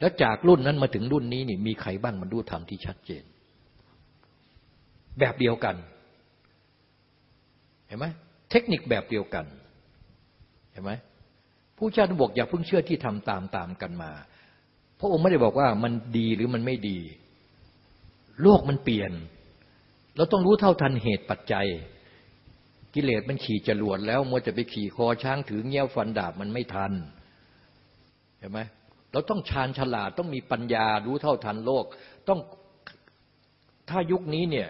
แล้วจากรุ่นนั้นมาถึงรุ่นนี้นี่มีใครบ้างมันดูธรรมที่ชัดเจน แบบเดียวกัน เห็นไหมเทคนิคแบบเดียวกัน เห็นไหมผู้ชาติบอกอย่าเพิ่งเชื่อที่ทำตามตามกันมา พระองค์ไม่ได้บอกว่ามันดีหรือมันไม่ดี โลกมันเปลี่ยน เราต้องรู้เท่าทันเหตุปัจจัย กิเลสมันขี่จรวดแล้วมัวจะไปขี่คอช้างถือเงี้ยวฟันดาบมันไม่ทันเห็นไหมเราต้องชาญฉลาดต้องมีปัญญารู้เท่าทันโลก ต้องถ้ายุคนี้เนี่ย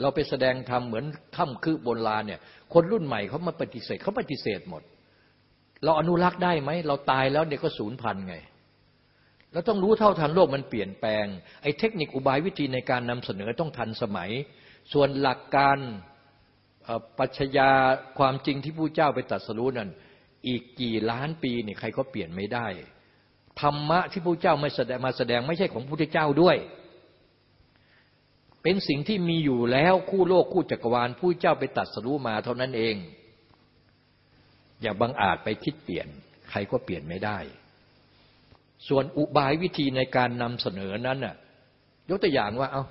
เราไปแสดงธรรมเหมือนถ้ำคือบนลาเนี่ย คนรุ่นใหม่เขามาปฏิเสธเขาปฏิเสธหมด เราอนุรักษ์ได้ไหม เราตายแล้วเนี่ยก็สูญพันธุ์ไง เราต้องรู้เท่าทันโลกมันเปลี่ยนแปลง ไอ้เทคนิคอุบายวิธีในการนำเสนอต้องทันสมัย ส่วนหลักการปัชญาความจริงที่ผู้เจ้าไปตัดสรู้นั่นอีกกี่ล้านปีนี่ใครก็เปลี่ยนไม่ได้ธรรมะที่พระเจ้าม่แสดงมาแสดงไม่ใช่ของพระพุทธเจ้าด้วย เป็นสิ่งที่มีอยู่แล้วคู่โลกคู่จักรวาลผู้เจ้าไปตัดสรู้มาเท่านั้นเอง อย่าบังอาจไปคิดเปลี่ยน ใครก็เปลี่ยนไม่ได้ ส่วนอุบายวิธีในการนำเสนอนั้นน่ะยกตัวอย่างว่า เอา้า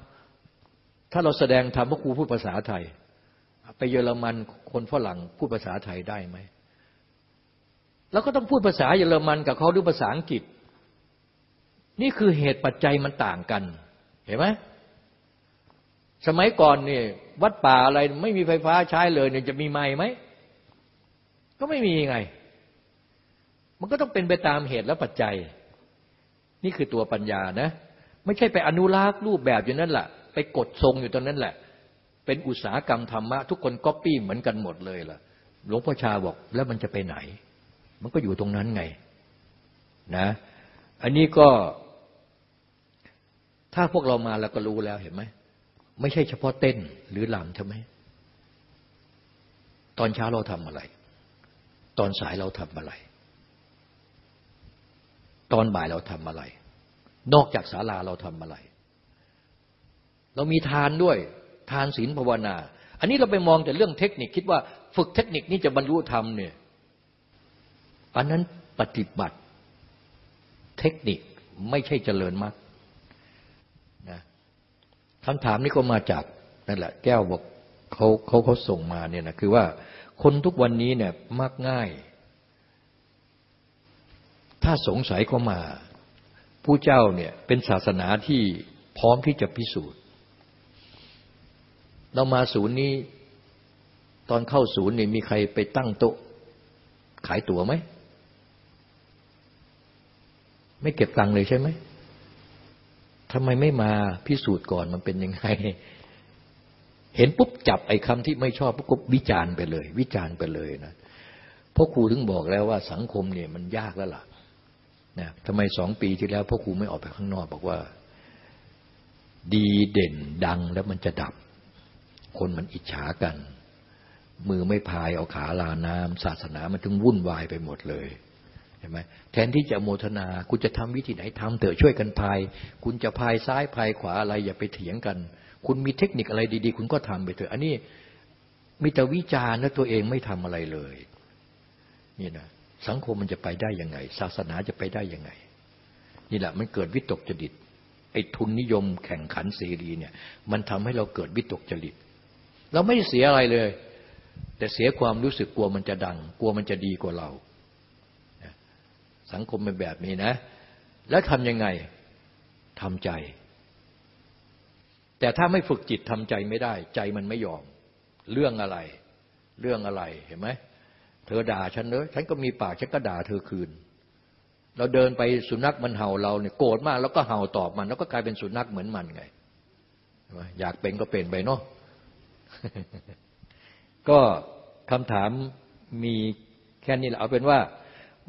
ถ้าเราแสดงธรรมพระครูพูดภาษาไทย ไปเยอรมันคนฝรั่งพูดภาษาไทยได้ไหมเราก็ต้องพูดภาษาเยอรมันกับเขาด้วยภาษาอังกฤษ นี่คือเหตุปัจจัยมันต่างกัน เห็นไหมสมัยก่อนเนี่ยวัดป่าอะไรไม่มีไฟฟ้าใช้เลยเนี่ยจะมีไม้ไหมก็ไม่มีไง มันก็ต้องเป็นไปตามเหตุและปัจจัย นี่คือตัวปัญญานะ ไม่ใช่ไปอนุรักษ์รูปแบบอย่างนั้นแหละไปกดทรงอยู่ตรงนั้นแหละ เป็นอุตสาหกรรมธรรมะ ทุกคนก๊อปปี้เหมือนกันหมดเลยล่ะ หลวงพ่อชาบอกแล้วมันจะไปไหน มันก็อยู่ตรงนั้นไงนะ อันนี้ก็ถ้าพวกเรามาแล้วก็รู้แล้วเห็นไหมไม่ใช่เฉพาะเต้นหรือลำใช่ไหมตอนเช้าเราทำอะไร ตอนสายเราทำอะไร ตอนบ่ายเราทำอะไร นอกจากศาลาเราทำอะไร เรามีทานด้วย ทานศีลภาวนา อันนี้เราไปมองแต่เรื่องเทคนิคคิดว่าฝึกเทคนิคนี้จะบรรลุธรรมเนี่ยอันนั้นปฏิบัติเทคนิคไม่ใช่เจริญมากนะคำถามนี้ก็มาจากนั่นแหละ แก้วบอกเขาเขาเขาส่งมาเนี่ยนะคือว่าคนทุกวันนี้เนี่ยมักง่าย ถ้าสงสัยก็มาผู้เจ้าเนี่ยเป็นศาสนาที่พร้อมที่จะพิสูจน์ เรามาศูนย์นี้ ตอนเข้าศูนย์นี่มีใครไปตั้งโต๊ะ ขายตั๋วไหม ไม่เก็บตังค์เลยใช่ไหมทำไมไม่มาพิสูจน์ก่อนมันเป็นยังไง เห็นปุ๊บจับไอ้คำที่ไม่ชอบปุ๊บวิจารณ์ไปเลย วิจารณ์ไปเลยนะพ่อครูถึงบอกแล้วว่าสังคมเนี่ยมันยากแล้วล่ะ นะทำไมสองปีที่แล้วพ่อครูไม่ออกไปข้างนอก บอกว่า ดีเด่นดังแล้วมันจะดับ คนมันอิจฉากัน มือไม่พายเอาขาลาน้ำศาสนามันถึงวุ่นวายไปหมดเลยเห็นไหมแทนที่จะโมทนา คุณจะทำวิธีไหนทำเถอะช่วยกันพาย คุณจะพายซ้ายพายขวาอะไรอย่าไปเถียงกัน คุณมีเทคนิคอะไรดี ๆ คุณก็ทำไปเถอะ อันนี้มีแต่วิจารณ์และตัวเองไม่ทำอะไรเลย นี่นะ สังคมมันจะไปได้ยังไง ศาสนาจะไปได้ยังไง นี่แหละมันเกิดวิตกจริตไอ้ทุนนิยมแข่งขันเสรีเนี่ย มันทำให้เราเกิดวิตกจริต เราไม่เสียอะไรเลย แต่เสียความรู้สึกกลัวมันจะดัง กลัวมันจะดีกว่าเราสังคมเป็นแบบนี้นะ แล้วทำยังไงทำใจ แต่ถ้าไม่ฝึกจิตทำใจไม่ได้ ใจมันไม่ยอม เรื่องอะไร เรื่องอะไรเห็นไหม เธอด่าฉันเนอะฉันก็มีปากฉันก็ด่าเธอคืน เราเดินไปสุนัขมันเห่าเราเนี่ยโกรธมากแล้วก็เห่าตอบมัน แล้วก็กลายเป็นสุนัขเหมือนมันไงอยากเป็นก็เป็นไปเนาะก็คำถามมีแค่นี้แหละเอาเป็นว่า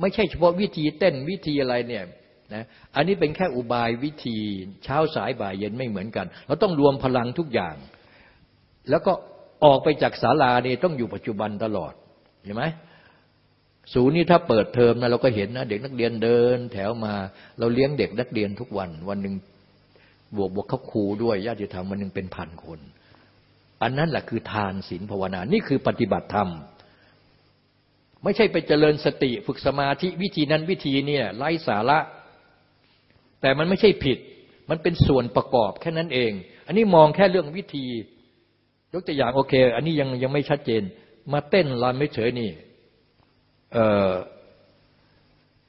ไม่ใช่เฉพาะวิธีเต้นวิธีอะไรเนี่ยนะอันนี้เป็นแค่อุบายวิธีเช้าสายบ่ายเย็นไม่เหมือนกัน เราต้องรวมพลังทุกอย่าง แล้วก็ออกไปจากศาลานี่ต้องอยู่ปัจจุบันตลอดเห็นไหม ศูนย์นี้ถ้าเปิดเทอมนะเราก็เห็นนะเด็กนักเรียนเดิน แถวมา เราเลี้ยงเด็กนักเรียนทุกวัน วันหนึ่งบวกบวกเขาครูด้วยญาติธรรมวันหนึ่งเป็นพันคน อันนั้นแหละคือทานศีลภาวนา นี่คือปฏิบัติธรรม ไม่ใช่ไปเจริญสติฝึกสมาธิวิธีนั้นวิธีเนี่ยไร้สาระ แต่มันไม่ใช่ผิด มันเป็นส่วนประกอบแค่นั้นเอง อันนี้มองแค่เรื่องวิธี ยกตัวอย่างโอเค อันนี้ยังยังไม่ชัดเจน มาเต้นรำไม่เฉยนี่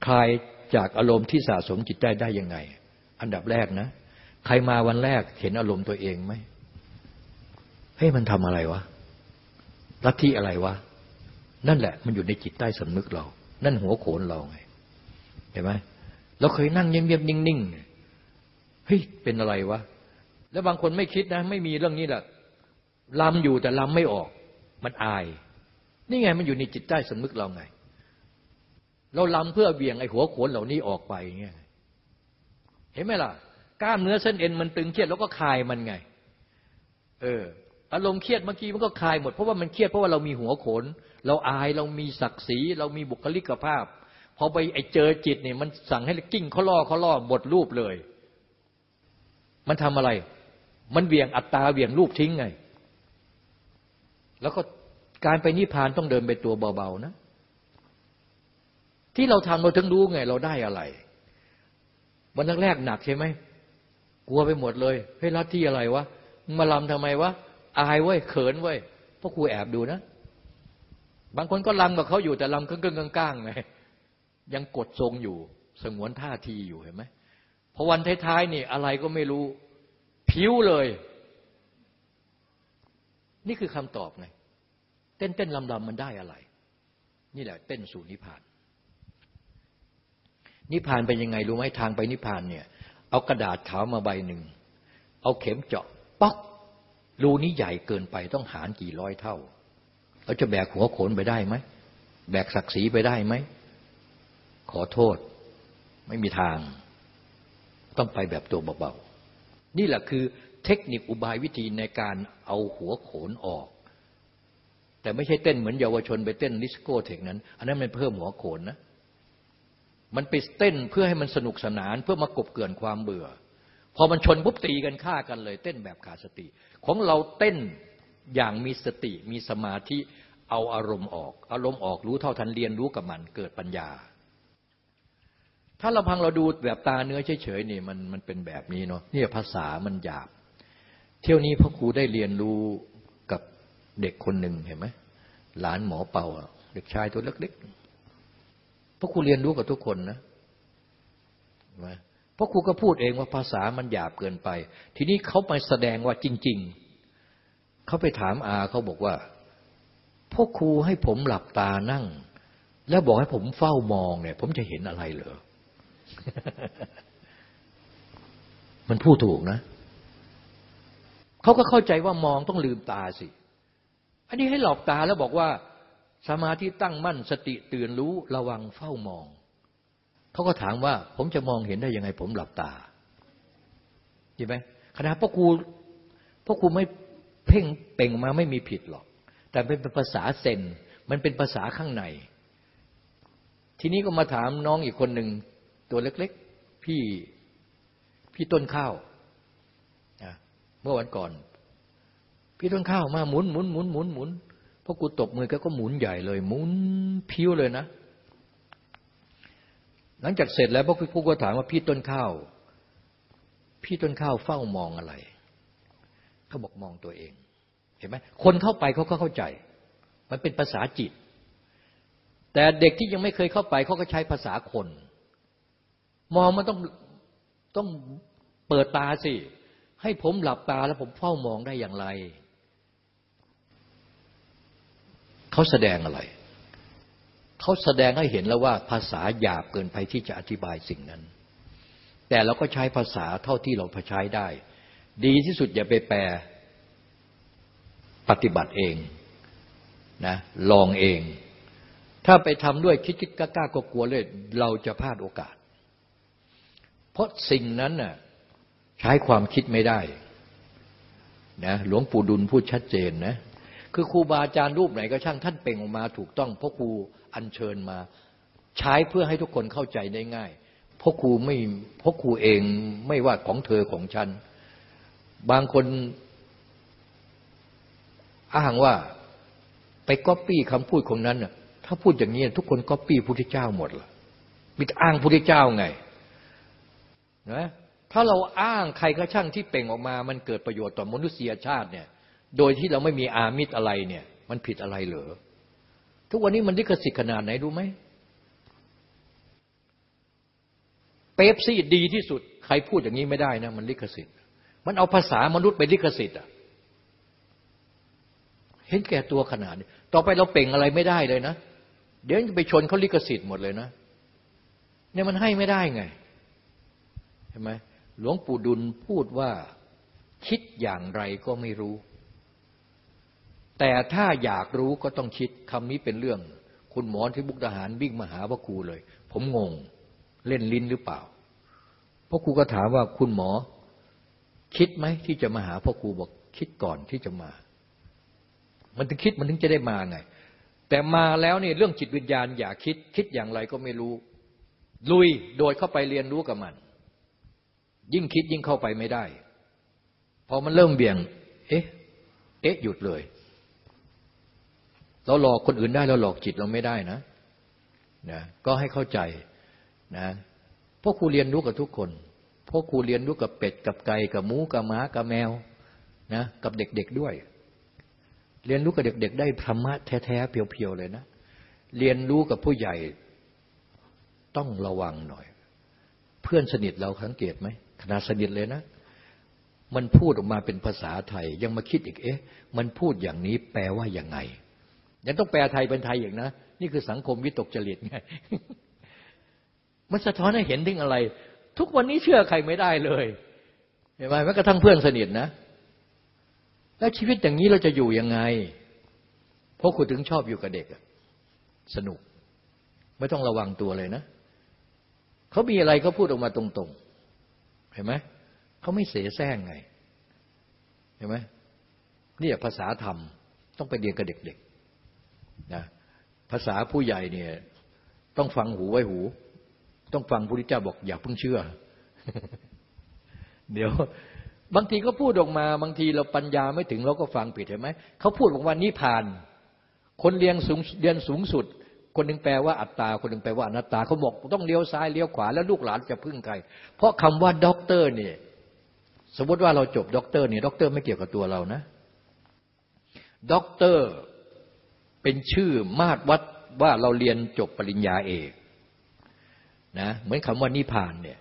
คลายจากอารมณ์ที่สะสมจิตได้ได้ยังไง อันดับแรกนะ ใครมาวันแรกเห็นอารมณ์ตัวเองไหมเฮ้ยมันทำอะไรวะลัทธิอะไรวะ นั่นแหละ มันอยู่ในจิตใต้สำนึกเรา นั่นหัวโขนเราไงเห็นไหมเราเคยนั่งเงียบๆนิ่งๆเฮ้ยเป็นอะไรวะ แล้วบางคนไม่คิดนะ ไม่มีเรื่องนี้แหละลำอยู่แต่ลำไม่ออก มันอาย นี่ไงมันอยู่ในจิตใต้สำนึกเราไง เราลำเพื่อเบี่ยงไอ้หัวโขนเหล่านี้ออกไปเงี้ยเห็นไหมล่ะ กล้ามเนื้อเส้นเอ็นมันตึงเครียดแล้วก็คลายมันไง เออ อารมณ์เครียดเมื่อกี้มันก็คลายหมดเพราะว่ามันเครียดเพราะว่าเรามีหัวโขน เราอายเรามีศักดิ์ศรีเรามีบุคลิกภาพพอไปไอเจอจิตเนี่ยมันสั่งให้กิ้งเขาล่อเขาล่อหมดรูปเลย มันทำอะไร มันเบี่ยงอัตตาเบี่ยงรูปทิ้งไง แล้วก็การไปนิพพานต้องเดินไปตัวเบาๆนะ ที่เราทำเราถึงรู้ไง เราได้อะไร วันแรกๆหนักใช่ไหมกลัวไปหมดเลยเฮ้ยรัดที่อะไรวะมาลำทำไมวะอายเว้ยเขินเว้ยพราะครูแอบดูนะ บางคนก็ลำกับเขาอยู่แต่ลำกึ่งๆก้างๆไงยังกดทรงอยู่ สงวนท่าทีอยู่เห็นไหมพอวันท้ายๆนี่อะไรก็ไม่รู้ ผิวเลย นี่คือคำตอบไง เต้นเต้นลำลำมันได้อะไร นี่แหละ เต้นสู่นิพพาน นิพพานเป็นยังไงรู้ไหมทางไปนิพพานเนี่ย เอากระดาษขาวมาใบหนึ่ง เอาเข็มเจาะป๊อกรูนี้ใหญ่เกินไปต้องหารกี่ร้อยเท่าเราจะแบกหัวโขนไปได้ไหมแบกศักดิ์ศรีไปได้ไหมขอโทษ ไม่มีทาง ต้องไปแบบตัวเบาๆนี่แหละคือเทคนิคอุบายวิธีในการเอาหัวโขนออก แต่ไม่ใช่เต้นเหมือนเยาวชนไปเต้นดิสโก้เทคนั้น อันนั้นมันเพิ่มหัวโขนนะ มันไปเต้นเพื่อให้มันสนุกสนานเพื่อมากบเกินความเบื่อ พอมันชนปุ๊บตีกันฆ่ากันเลย เต้นแบบขาดสติ ของเราเต้นอย่างมีสติมีสมาธิเอาอารมณ์ออก อารมณ์ออกรู้เท่าทันเรียนรู้กับมันเกิดปัญญา ถ้าเราพังเราดูแบบตาเนื้อเฉยๆนี่มันมันเป็นแบบนี้เนาะนี่ภาษามันหยาบ เที่ยวนี้พ่อครูได้เรียนรู้กับเด็กคนหนึ่งเห็นไหมหลานหมอเป่าเด็กชายตัวเล็กๆ พ่อครูเรียนรู้กับทุกคนนะเพราะครูก็พูดเองว่าภาษามันหยาบเกินไป ทีนี้เขาไปแสดงว่าจริง ๆ เขาไปถามอาเขาบอกว่าพ่อครูให้ผมหลับตานั่ง แล้วบอกให้ผมเฝ้ามองเนี่ย ผมจะเห็นอะไรเหรอ มันพูดถูกนะ เขาก็เข้าใจว่ามองต้องลืมตาสิ อันนี้ให้หลับตาแล้วบอกว่า สมาธิตั้งมั่นสติตื่นรู้ระวังเฝ้ามอง เขาก็ถามว่า ผมจะมองเห็นได้ยังไง ผมหลับตาใช่ไหมขณะพ่อครูพ่อครูไม่เพ่งเป่งมาไม่มีผิดหรอก แต่เป็นภาษาเซนมันเป็นภาษาข้างใน ทีนี้ก็มาถามน้องอีกคนหนึ่งตัวเล็กๆ พี่พี่ต้นข้าวเมื่อวันก่อน พี่ต้นข้าวมาหมุนหมุนหมุนหมุนหมุน พอกูตบมือก็หมุนใหญ่เลย หมุนพิ้วเลยนะ หลังจากเสร็จแล้วพวกผู้ก็ถามว่าพี่ต้นข้าว พี่ต้นข้าวเฝ้ามองอะไรเขาบอกมองตัวเอง เห็นไหมคนเข้าไปเขาก็เข้าใจ มันเป็นภาษาจิต แต่เด็กที่ยังไม่เคยเข้าไปเขาก็ใช้ภาษาคน มองมันต้องต้องเปิดตาสิ ให้ผมหลับตาแล้วผมเฝ้ามองได้อย่างไร เขาแสดงอะไร เขาแสดงให้เห็นแล้วว่าภาษาหยาบเกินไปที่จะอธิบายสิ่งนั้น แต่เราก็ใช้ภาษาเท่าที่เราใช้ได้ ดีที่สุดอย่าไปแปลปฏิบัติเองนะลองเอง ถ้าไปทำด้วยคิดคิดกล้ากลัวเลย เราจะพลาดโอกาส เพราะสิ่งนั้นน่ะใช้ความคิดไม่ได้นะหลวงปู่ดุลพูดชัดเจนนะ คือครูบาอาจารย์รูปไหนก็ช่างท่านเป่งออกมาถูกต้องเพราะครูอัญเชิญมา ใช้เพื่อให้ทุกคนเข้าใจได้ง่ายเพราะครูไม่เพราะครูเองไม่ว่าของเธอของฉัน บางคนอ้างว่าไปก๊อปปี้คำพูดของนั้นน่ะถ้าพูดอย่างนี้ทุกคนก๊อปปี้พุทธเจ้าหมดละมีอ้างพุทธเจ้าไงนะถ้าเราอ้างใครก็ช่างที่เปล่งออกมา มันเกิดประโยชน์ต่อมนุษยชาติเนี่ย โดยที่เราไม่มีอามิสอะไรเนี่ย มันผิดอะไรเหรอทุกวันนี้มันลิขสิทธิ์ขนาดไหนรู้ไหมเป๊ปซี่ดีที่สุด ใครพูดอย่างนี้ไม่ได้นะมันลิขสิทธิ์ มันเอาภาษามนุษย์ไปลิขสิทธิ์อะเห็นแก่ตัวขนาดนี้ต่อไปเราเป่งอะไรไม่ได้เลยนะ เดี๋ยวจะไปชนเขาลิขสิทธิ์หมดเลยนะเนี่ยมันให้ไม่ได้ไงเห็นไหมหลวงปู่ดุลพูดว่าคิดอย่างไรก็ไม่รู้ แต่ถ้าอยากรู้ก็ต้องคิดคำนี้เป็นเรื่อง คุณหมอที่บุกทหารวิ่งมาหาพระครูเลย ผมงงเล่นลิ้นหรือเปล่าพระครูก็ถามว่าคุณหมอ คิดไหมที่จะมาหาพ่อครูบอกคิดก่อนที่จะมา มันถึงคิดมันถึงจะได้มาไง แต่มาแล้วเนี่เรื่องจิตวิญญาณ อย่าคิด คิดอย่างไรก็ไม่รู้ ลุยโดยเข้าไปเรียนรู้กับมัน ยิ่งคิดยิ่งเข้าไปไม่ได้ พอมันเริ่มเบี่ยง เอ๊ะ เอ๊ะหยุดเลย เราหลอกคนอื่นได้เราหลอกจิตเราไม่ได้นะนะก็ให้เข้าใจนะพวกครูเรียนรู้กับทุกคนพวกครูเรียนรู้กับเป็ดกับไก่กับหมูกับหมากับแมวนะกับเด็กๆด้วย เรียนรู้กับเด็ก ๆ ได้ธรรมะแท้ๆเพียวๆเลยนะ เรียนรู้กับผู้ใหญ่ต้องระวังหน่อย เพื่อนสนิทเราสังเกตไหมขนาดสนิทเลยนะ มันพูดออกมาเป็นภาษาไทย ยังมาคิดอีกเอ๊ะ มันพูดอย่างนี้แปลว่าอย่างไง ยังต้องแปลไทยเป็นไทยอย่างนะ นี่คือสังคมวิตกจริตไงมันสะท้อนให้เห็นถึงอะไร ทุกวันนี้เชื่อใครไม่ได้เลยเห็นไหมแม้กระทั่งเพื่อนสนิทนะ แล้วชีวิตอย่างนี้เราจะอยู่ยังไง เพราะคุณถึงชอบอยู่กับเด็กสนุก ไม่ต้องระวังตัวเลยนะเขามีอะไรเขาพูดออกมาตรงๆ เห็นไหมเขาไม่เสแสร้งไง เห็นไหมนี่ภาษาธรรมต้องไปเรียนกับเด็กๆ นะภาษาผู้ใหญ่เนี่ยต้องฟังหูไว้หู ต้องฟังพระพุทธเจ้าบอกอย่าเพิ่งเชื่อ เดี๋ยวบางทีก็พูดออกมาบางทีเราปัญญาไม่ถึงเราก็ฟังผิดเห็นไหมเขาพูดบอกว่านิพพาน คนเรียนสูงเรียนสูงสุด คนหนึ่งแปลว่าอัตตา คนหนึ่งแปลว่าอนัตตาเขาบอกต้องเลี้ยวซ้ายเลี้ยวขวาแล้วลูกหลานจะพึ่งใคร เพราะคำว่าด็อกเตอร์เนี่ยสมมติว่าเราจบด็อกเตอร์เนี่ยด็อกเตอร์ไม่เกี่ยวกับตัวเรานะด็อกเตอร์ เป็นชื่อมาตรวัดว่าเราเรียนจบปริญญาเอกนะเหมือนคำว่านิพพานเนี่ย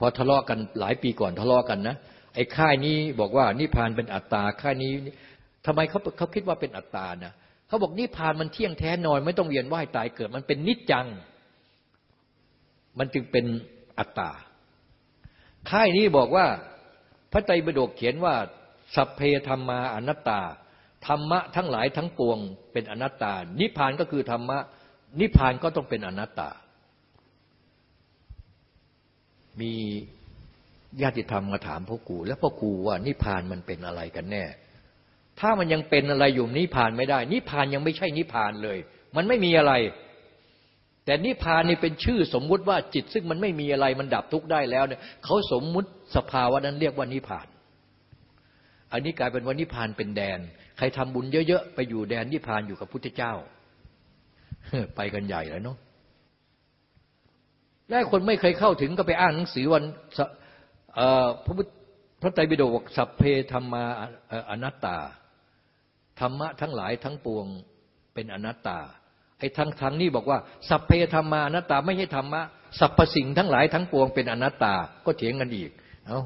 พอทะเลาะกันหลายปีก่อนทะเลาะกันนะไอ้ค่ายนี้บอกว่านิพานเป็นอัตตาค่ายนี้ทำไมเขาเขาคิดว่าเป็นอัตตานะเขาบอกนิพานมันเที่ยงแท้นอนไม่ต้องเวียนว่ายตายเกิด มันเป็นนิจจัง มันจึงเป็นอัตตาค่ายนี้บอกว่า พระไตรปิฎกเขียนว่าสัพเพธรรมาอนัตตา ธรรมะทั้งหลายทั้งปวงเป็นอนัตตา นิพพานก็คือธรรมะ นิพพานก็ต้องเป็นอนัตตา มีญาติธรรมมาถามพ่อครูแล้วพ่อครูว่านิพพานมันเป็นอะไรกันแน่ ถ้ามันยังเป็นอะไรอยู่นิพพานไม่ได้ นิพพานยังไม่ใช่นิพพานเลย มันไม่มีอะไร แต่นิพพานนี่เป็นชื่อสมมุติว่าจิต ซึ่งมันไม่มีอะไรมันดับทุกข์ได้แล้วเนี่ยเขาสมมุติสภาวะนั้นเรียกว่านิพพาน อันนี้กลายเป็นว่านิพพานเป็นแดน ใครทำบุญเยอะๆ ไปอยู่แดนนิพพานอยู่กับพุทธเจ้า ไปกันใหญ่แล้วเนาะได้คนไม่เคยเข้าถึงก็ไปอ่านหนังสือวันพระพุทธพระไตรปิฎกสัพเพธรรมาอนัตตา ธรรมะทั้งหลายทั้งปวงเป็นอนัตตา ไอ้ทั้งทั้งนี่บอกว่า สัพเพธรรมาอนัตตา ไม่ใช่ธรรมะสรรพสิ่งทั้งหลายทั้งปวงเป็นอนัตตาก็เถียงกันอีก เอา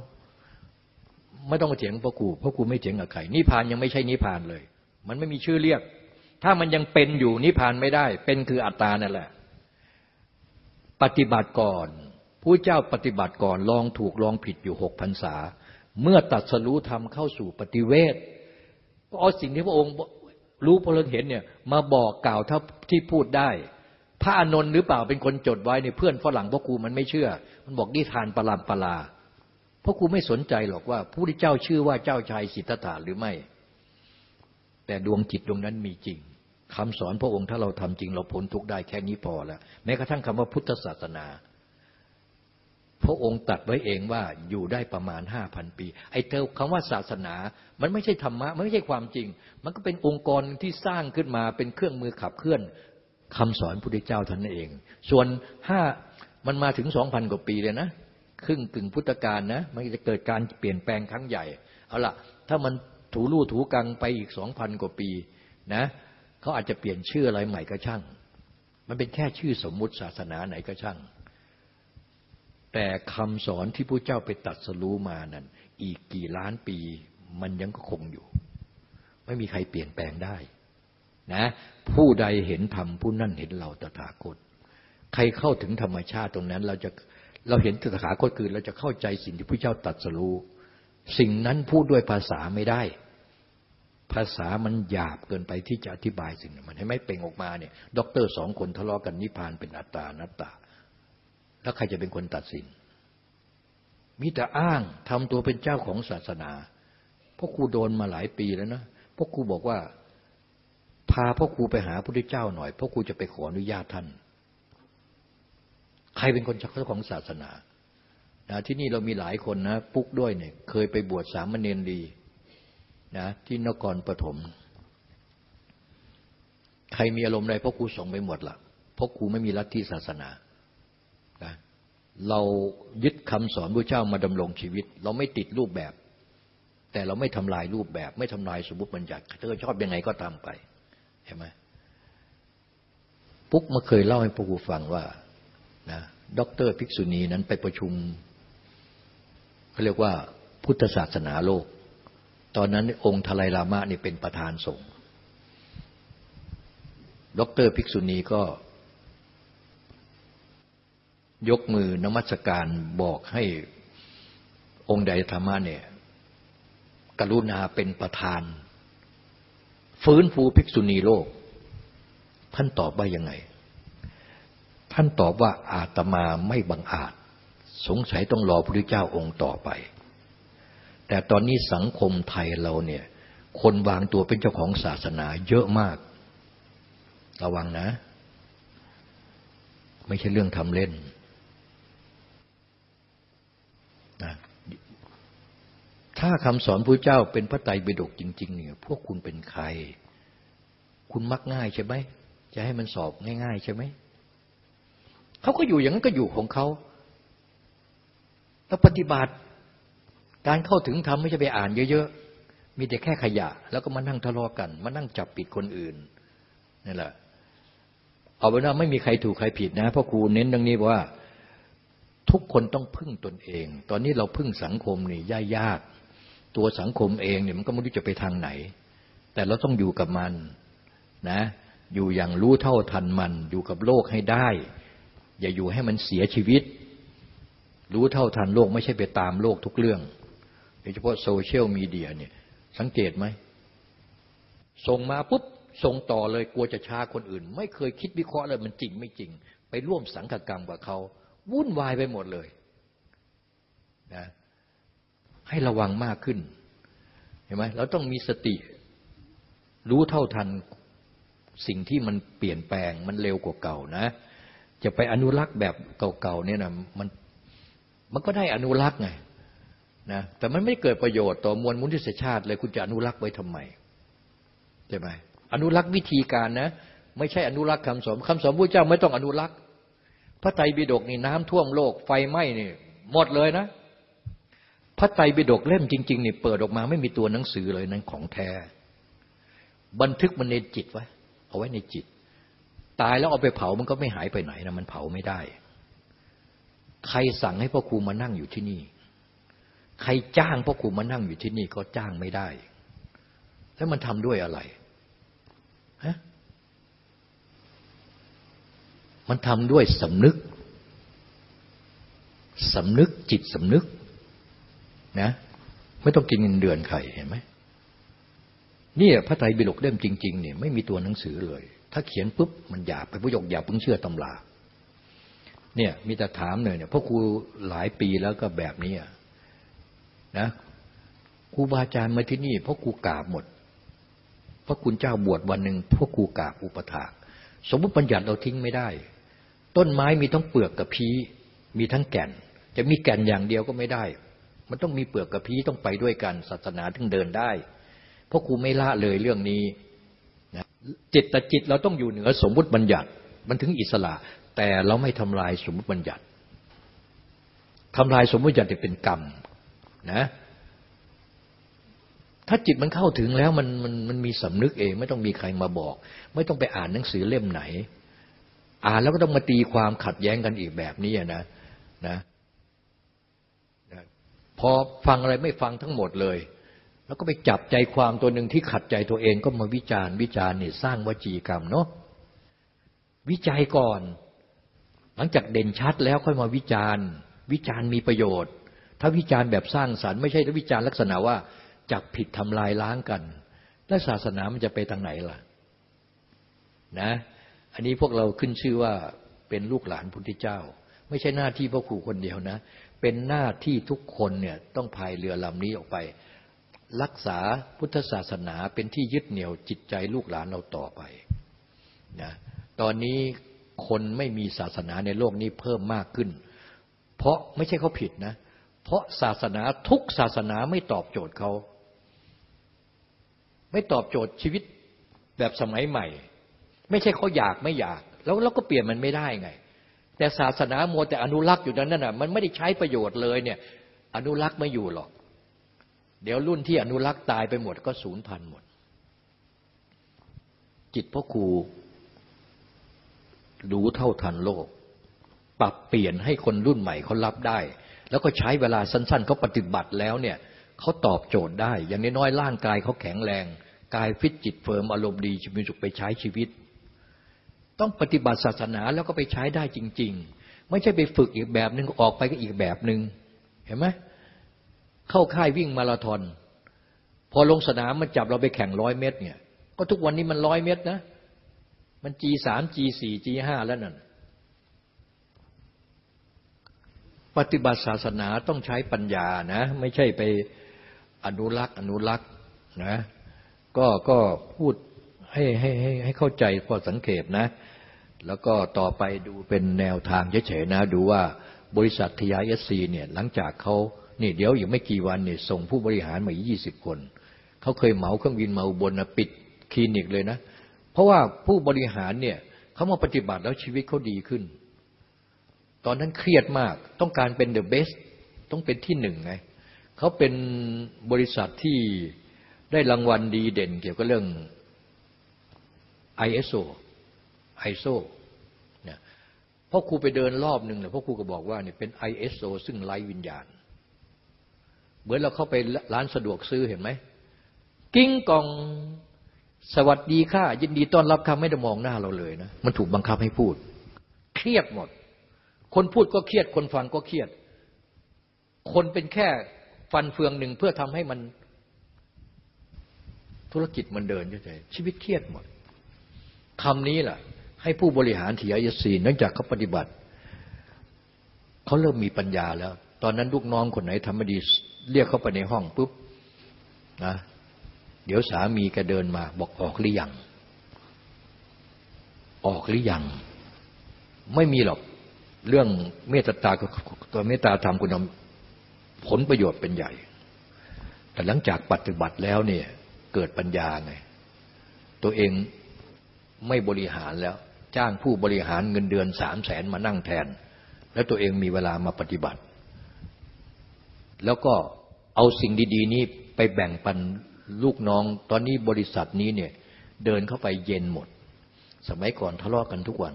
ไม่ต้องมาเถียงพ่อครูพ่อครูไม่เถียงกับใครนิพพานยังไม่ใช่นิพพานเลย มันไม่มีชื่อเรียก ถ้ามันยังเป็นอยู่นิพพานไม่ได้ เป็นคืออัตตานั่นแหละ ปฏิบัติก่อนผู้เจ้าปฏิบัติก่อนลองถูกลองผิดอยู่หกพรรษา เมื่อตัดสรู้ธรรมเข้าสู่ปฏิเวทก็เอาสิ่งที่พระองค์รู้พลเห็นเนี่ยมาบอกกล่าวเท่าที่พูดได้ พระอนนท์หรือเปล่าเป็นคนจดไว้ในเพื่อนฝรั่งพ่อครูมันไม่เชื่อ มันบอกนิทานปรามปลา พ่อครูไม่สนใจหรอกว่าผู้ที่เจ้าชื่อว่าเจ้าชายสิทธัตถะหรือไม่ แต่ดวงจิตดวงนั้นมีจริงคำสอนพระองค์ถ้าเราทำจริง เราพ้นทุกได้แค่นี้พอแล้วแม้กระทั่งคำว่าพุทธศาสนา พระองค์ตัดไว้เองว่าอยู่ได้ประมาณห้าพันปี ไอ้เธอคำว่าศาสนา มันไม่ใช่ธรรมะมันไม่ใช่ความจริง มันก็เป็นองค์กรที่สร้างขึ้นมาเป็นเครื่องมือขับเคลื่อนคำสอนพระพุทธเจ้าท่านเอง ส่วนห้ามันมาถึงสองพันกว่าปีเลยนะ ครึ่งกึ่งพุทธกาลนะ มันจะเกิดการเปลี่ยนแปลงครั้งใหญ่ เอาละถ้ามันถูลู่ถูกังไปอีกสองพันกว่าปีนะเขาอาจจะเปลี่ยนชื่ออะไรใหม่ก็ช่าง มันเป็นแค่ชื่อสมมุติศาสนาไหนก็ช่าง แต่คำสอนที่พระเจ้าไปตัดสรู้มานั้นอีกกี่ล้านปี มันยังก็คงอยู่ ไม่มีใครเปลี่ยนแปลงได้นะผู้ใดเห็นธรรมผู้นั่นเห็นเราตถาคต ใครเข้าถึงธรรมชาติตรงนั้น เราจะ เราเห็นตถาคตคือเราจะเข้าใจสิ่งที่พระเจ้าตรัสรู้ สิ่งนั้นพูดด้วยภาษาไม่ได้ ภาษามันหยาบเกินไปที่จะอธิบายสิ่งนั้นมันให้ไม่เปล่งออกมาเนี่ยด็อกเตอร์สองคนทะเลาะกันนิพพานเป็นอัตตาอนัตตา แล้วใครจะเป็นคนตัดสิน มีแต่อ้างทำตัวเป็นเจ้าของศาสนาพ่อครูโดนมาหลายปีแล้วนะพ่อครูบอกว่าพาพ่อครูไปหาพระพุทธเจ้าหน่อยพ่อครูจะไปขออนุญาตท่าน ใครเป็นคนเจ้าของศาสนานะที่นี่เรามีหลายคนนะปุ๊กด้วยเนี่ย เคยไปบวชสามเณรดีนะที่นครปฐมใครมีอารมณ์ใดพ่อครูส่งไปหมดละพ่อครูไม่มีลัทธิศาสนานะเรายึดคำสอนพระเจ้ามาดำรงชีวิต เราไม่ติดรูปแบบ แต่เราไม่ทำลายรูปแบบ ไม่ทำลายสมมติบัญญัติเธอชอบยังไงก็ตามไปเห็นไหมปุ๊กมาเคยเล่าให้พ่อครูฟังว่า นะด็อกเตอร์ภิกษุณีนั้นไปประชุมเขาเรียกว่าพุทธศาสนาโลก ตอนนั้นองค์ดาไลลามะนี่เป็นประธานสงฆ์ด็อกเตอร์ภิกษุณีก็ ยกมือนมัสการบอกให้องค์ใดธรรมะเนี่ยกรุณาเป็นประธาน ฟื้นฟูภิกษุณีโลก ท่านตอบว่ายังไง ท่านตอบว่าอาตมาไม่บังอาจ สงสัยต้องรอพระพุทธเจ้าองค์ต่อไป แต่ตอนนี้สังคมไทยเราเนี่ย คนวางตัวเป็นเจ้าของศาสนาเยอะมาก ระวังนะ ไม่ใช่เรื่องทำเล่นนะถ้าคำสอนพระเจ้าเป็นพระไตรปิฎกจริง ๆ เนี่ย พวกคุณเป็นใคร คุณมักง่ายใช่ไหม จะให้มันสอบง่าย ๆ ใช่ไหม เขาก็อยู่อย่างนั้นก็อยู่ของเขาแล้วปฏิบัติการเข้าถึงธรรมไม่ใช่ไปอ่านเยอะๆ มีแต่แค่ขยะ แล้วก็มานั่งทะเลาะกัน มานั่งจับปิดคนอื่นนี่แหละ เอาเป็นว่าไม่มีใครถูกใครผิดนะเพราะครูเน้นตรงนี้ว่า ทุกคนต้องพึ่งตนเอง ตอนนี้เราพึ่งสังคมนี่ยากยาก ตัวสังคมเองเนี่ยมันก็ไม่รู้จะไปทางไหน แต่เราต้องอยู่กับมันนะ อยู่อย่างรู้เท่าทันมัน อยู่กับโลกให้ได้ อย่าอยู่ให้มันเสียชีวิต รู้เท่าทันโลกไม่ใช่ไปตามโลกทุกเรื่องโดยเฉพาะโซเชียลมีเดียเนี่ยสังเกตไหมส่งมาปุ๊บส่งต่อเลยกลัวจะช้าคนอื่น ไม่เคยคิดวิเคราะห์เลยมันจริงไม่จริง ไปร่วมสังฆกรรมกับเขาวุ่นวายไปหมดเลยนะให้ระวังมากขึ้นเห็นไหมเราต้องมีสติ รู้เท่าทันสิ่งที่มันเปลี่ยนแปลงมันเร็วกว่าเก่านะ จะไปอนุรักษ์แบบเก่าๆเนี่ยนะมันมันก็ได้อนุรักษ์ไงนะแต่มันไม่เกิดประโยชน์ต่อมวลมนุษยชาติเลยคุณจะอนุรักษ์ไว้ทำไมใช่ไหมอนุรักษ์วิธีการนะ ไม่ใช่อนุรักษ์คำสอนคำสอนพระเจ้าไม่ต้องอนุรักษ์ พระไตรปิฎกนี่น้ำท่วมโลกไฟไหม้นี่หมดเลยนะ พระไตรปิฎกเล่มจริงๆนี่เปิดออกมาไม่มีตัวหนังสือเลยนั้นของแท้ บันทึกมันในจิตไว้เอาไว้ในจิต ตายแล้วเอาไปเผามันก็ไม่หายไปไหนนะมันเผาไม่ได้ ใครสั่งให้พ่อครูมานั่งอยู่ที่นี่ ใครจ้างพ่อครูมานั่งอยู่ที่นี่ก็จ้างไม่ได้ แล้วมันทำด้วยอะไรฮะมันทำด้วยสำนึกสำนึกจิตสำนึกนะไม่ต้องกินเงินเดือนใครเห็นไหมนี่พระไตรปิฎกเล่มจริง ๆ เนี่ยไม่มีตัวหนังสือเลย ถ้าเขียนปุ๊บมันหยาบไปผู้ยกอย่าเพิ่งเชื่อตำราเนี่ยมีแต่ถามเลยเนี่ยพราะครูหลายปีแล้วก็แบบนี้นะครูบาอาจารย์มาที่นี่เพราะครูกราบหมดพระคุณเจ้าบวชวันหนึ่งพวกกูกราบอุปถากสมมติปัญญัติเราทิ้งไม่ได้ ต้นไม้มีทั้งเปลือกกับพีมีทั้งแก่น จะมีแก่นอย่างเดียวก็ไม่ได้ มันต้องมีเปลือกกับพีต้องไปด้วยกันศาสนาถึงเดินได้เพราะครูไม่ละเลยเรื่องนี้ จิตแต่จิตเราต้องอยู่เหนือสมมุติบัญญัติ มันถึงอิสระ แต่เราไม่ทำลายสมมุติบัญญัติทำลายสมมุติบัญญัติเป็นกรรมนะถ้าจิตมันเข้าถึงแล้วมันมันมันมีสำนึกเอง ไม่ต้องมีใครมาบอก ไม่ต้องไปอ่านหนังสือเล่มไหน อ่านแล้วก็ต้องมาตีความขัดแย้งกันอีกแบบนี้นะนะพอฟังอะไรไม่ฟังทั้งหมดเลย แล้วก็ไปจับใจความตัวหนึ่งที่ขัดใจตัวเองก็มาวิจารณ์วิจารณ์นี่สร้างวจีกรรมเนาะวิจัยก่อน หลังจากเด่นชัดแล้วค่อยมาวิจารณ์ วิจารณ์มีประโยชน์ ถ้าวิจารณ์แบบสร้างสรรค์ไม่ใช่วิจารณ์ลักษณะว่าจับผิดทำลายล้างกัน แล้วศาสนามันจะไปทางไหนล่ะนะอันนี้พวกเราขึ้นชื่อว่าเป็นลูกหลานพุทธเจ้า ไม่ใช่หน้าที่พ่อครูคนเดียวนะ เป็นหน้าที่ทุกคนเนี่ยต้องพายเรือลำนี้ออกไป รักษาพุทธศาสนาเป็นที่ยึดเหนี่ยวจิตใจลูกหลานเราต่อไปนะตอนนี้คนไม่มีศาสนาในโลกนี้เพิ่มมากขึ้น เพราะไม่ใช่เขาผิดนะ เพราะศาสนาทุกศาสนาไม่ตอบโจทย์เขา ไม่ตอบโจทย์ชีวิตแบบสมัยใหม่ ไม่ใช่เขาอยากไม่อยาก แล้วเราก็เปลี่ยนมันไม่ได้ไง แต่ศาสนาโมแต่อนุรักษ์อยู่นั้นน่ะมันไม่ได้ใช้ประโยชน์เลยเนี่ย อนุรักษ์ไม่อยู่หรอก เดี๋ยวรุ่นที่อนุรักษ์ตายไปหมดก็สูญพันธุ์หมด จิตพ่อครูรู้เท่าทันโลก ปรับเปลี่ยนให้คนรุ่นใหม่เขารับได้ แล้วก็ใช้เวลาสั้นๆเขาปฏิบัติแล้วเนี่ยเขาตอบโจทย์ได้ อย่างน้อยๆร่างกายเขาแข็งแรง กายฟิตจิต firm อารมณ์ดีมีสุขไปใช้ชีวิต ต้องปฏิบัติศาสนาแล้วก็ไปใช้ได้จริง ๆ ไม่ใช่ไปฝึกอีกแบบหนึ่งออกไปก็อีกแบบหนึ่งเห็นไหม เข้าค่ายวิ่งมาราธอน พอลงสนามมันจับเราไปแข่งร้อยเมตรเนี่ย ก็ทุกวันนี้มันร้อยเมตรนะ มันจีสามจีสี่จีห้าแล้วนั่น ปฏิบัติศาสนาต้องใช้ปัญญานะ ไม่ใช่ไปอนุรักษ์อนุรักษ์นะ ก็ก็พูดให้ให้ให้ให้เข้าใจพอสังเกตนะ แล้วก็ต่อไปดูเป็นแนวทางเฉยๆนะ ดูว่าบริษัท TISC เนี่ยหลังจากเขา นี่เดี๋ยวอีกไม่กี่วันเนี่ยส่งผู้บริหารมายี่สิบคน เขาเคยเหมาเครื่องบินมาอุบลนะปิดคลินิกเลยนะ เพราะว่าผู้บริหารเนี่ยเขามาปฏิบัติแล้วชีวิตเขาดีขึ้น ตอนนั้นเครียดมากต้องการเป็น the bestต้องเป็นที่หนึ่งไงเขาเป็นบริษัทที่ได้รางวัลดีเด่นเกี่ยวกับเรื่อง ISO ISO เนี่ยพ่อครูไปเดินรอบหนึ่งเลยพ่อครูก็บอกว่าเนี่ยเป็น ISO ซึ่งไร้วิญญาณ มือนเราเข้าไปร้านสะดวกซื้อเห็นไหม กิ้งกองสวัสดีค่ะ ยินดีต้อนรับค่ะไม่ได้มองหน้าเราเลยนะมันถูกบังคับให้พูด เครียดหมด คนพูดก็เครียด คนฟังก็เครียด คนเป็นแค่ฟันเฟืองหนึ่งเพื่อทำให้มัน ธุรกิจมันเดินเฉยๆชีวิตเครียดหมดคำนี้แหละให้ผู้บริหารทีไอยซีเนื่องจากเขาปฏิบัติ เขาเริ่มมีปัญญาแล้ว ตอนนั้นลูกน้องคนไหนทำไม่ดี เรียกเข้าไปในห้องปุ๊บนะเดี๋ยวสามีแกเดินมา บอกออกหรือยัง ออกหรือยัง ไม่มีหรอก เรื่องเมตตาตัวเมตตาธรรมคุณผลประโยชน์เป็นใหญ่ แต่หลังจากปฏิบัติแล้วเนี่ย เกิดปัญญาไง ตัวเองไม่บริหารแล้ว จ้างผู้บริหารเงินเดือนสามแสนมานั่งแทน แล้วตัวเองมีเวลามาปฏิบัติ แล้วก็เอาสิ่งดีๆ นี้ไปแบ่งปันลูกน้อง ตอนนี้บริษัทนี้เนี่ยเดินเข้าไปเย็นหมด สมัยก่อนทะเลาะกันทุกวัน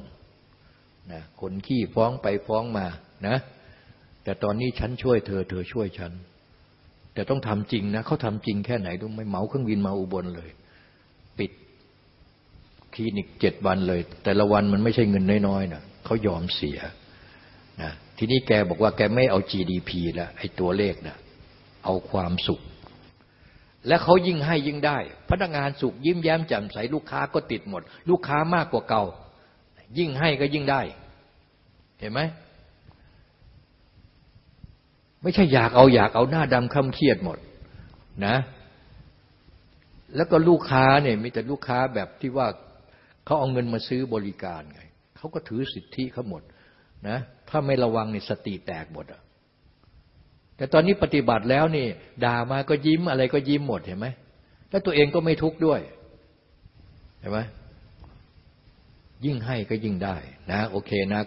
นะคนขี้ฟ้องไปฟ้องมานะ แต่ตอนนี้ฉันช่วยเธอ เธอช่วยฉัน แต่ต้องทำจริงนะเขาทำจริงแค่ไหนดูไม่เหมาเครื่องบินมาอุบลเลย ปิดคลินิกเจ็ดวันเลย แต่ละวันมันไม่ใช่เงินน้อยๆนะเขายอมเสียนะ ทีนี้แกบอกว่าแกไม่เอา GDP แล้วไอ้ตัวเลขนะเอาความสุข และเขายิ่งให้ยิ่งได้ พนักงานสุขยิ้มแย้มแจ่มใสลูกค้าก็ติดหมด ลูกค้ามากกว่าเก่า ยิ่งให้ก็ยิ่งได้ เห็นไหมไม่ใช่อยากเอาอยากเอาหน้าดำคำเครียดหมดนะ แล้วก็ลูกค้าเนี่ยมีแต่ลูกค้าแบบที่ว่าเขาเอาเงินมาซื้อบริการไงเขาก็ถือสิทธิเขาหมด นะถ้าไม่ระวังนี่สติแตกหมดอะแต่ตอนนี้ปฏิบัติแล้วนี่ ด่ามาก็ยิ้มอะไรก็ยิ้มหมดเห็นไหมแล้วตัวเองก็ไม่ทุกข์ด้วยเห็นไหมยิ่งให้ก็ยิ่งได้นะ โอเคนะ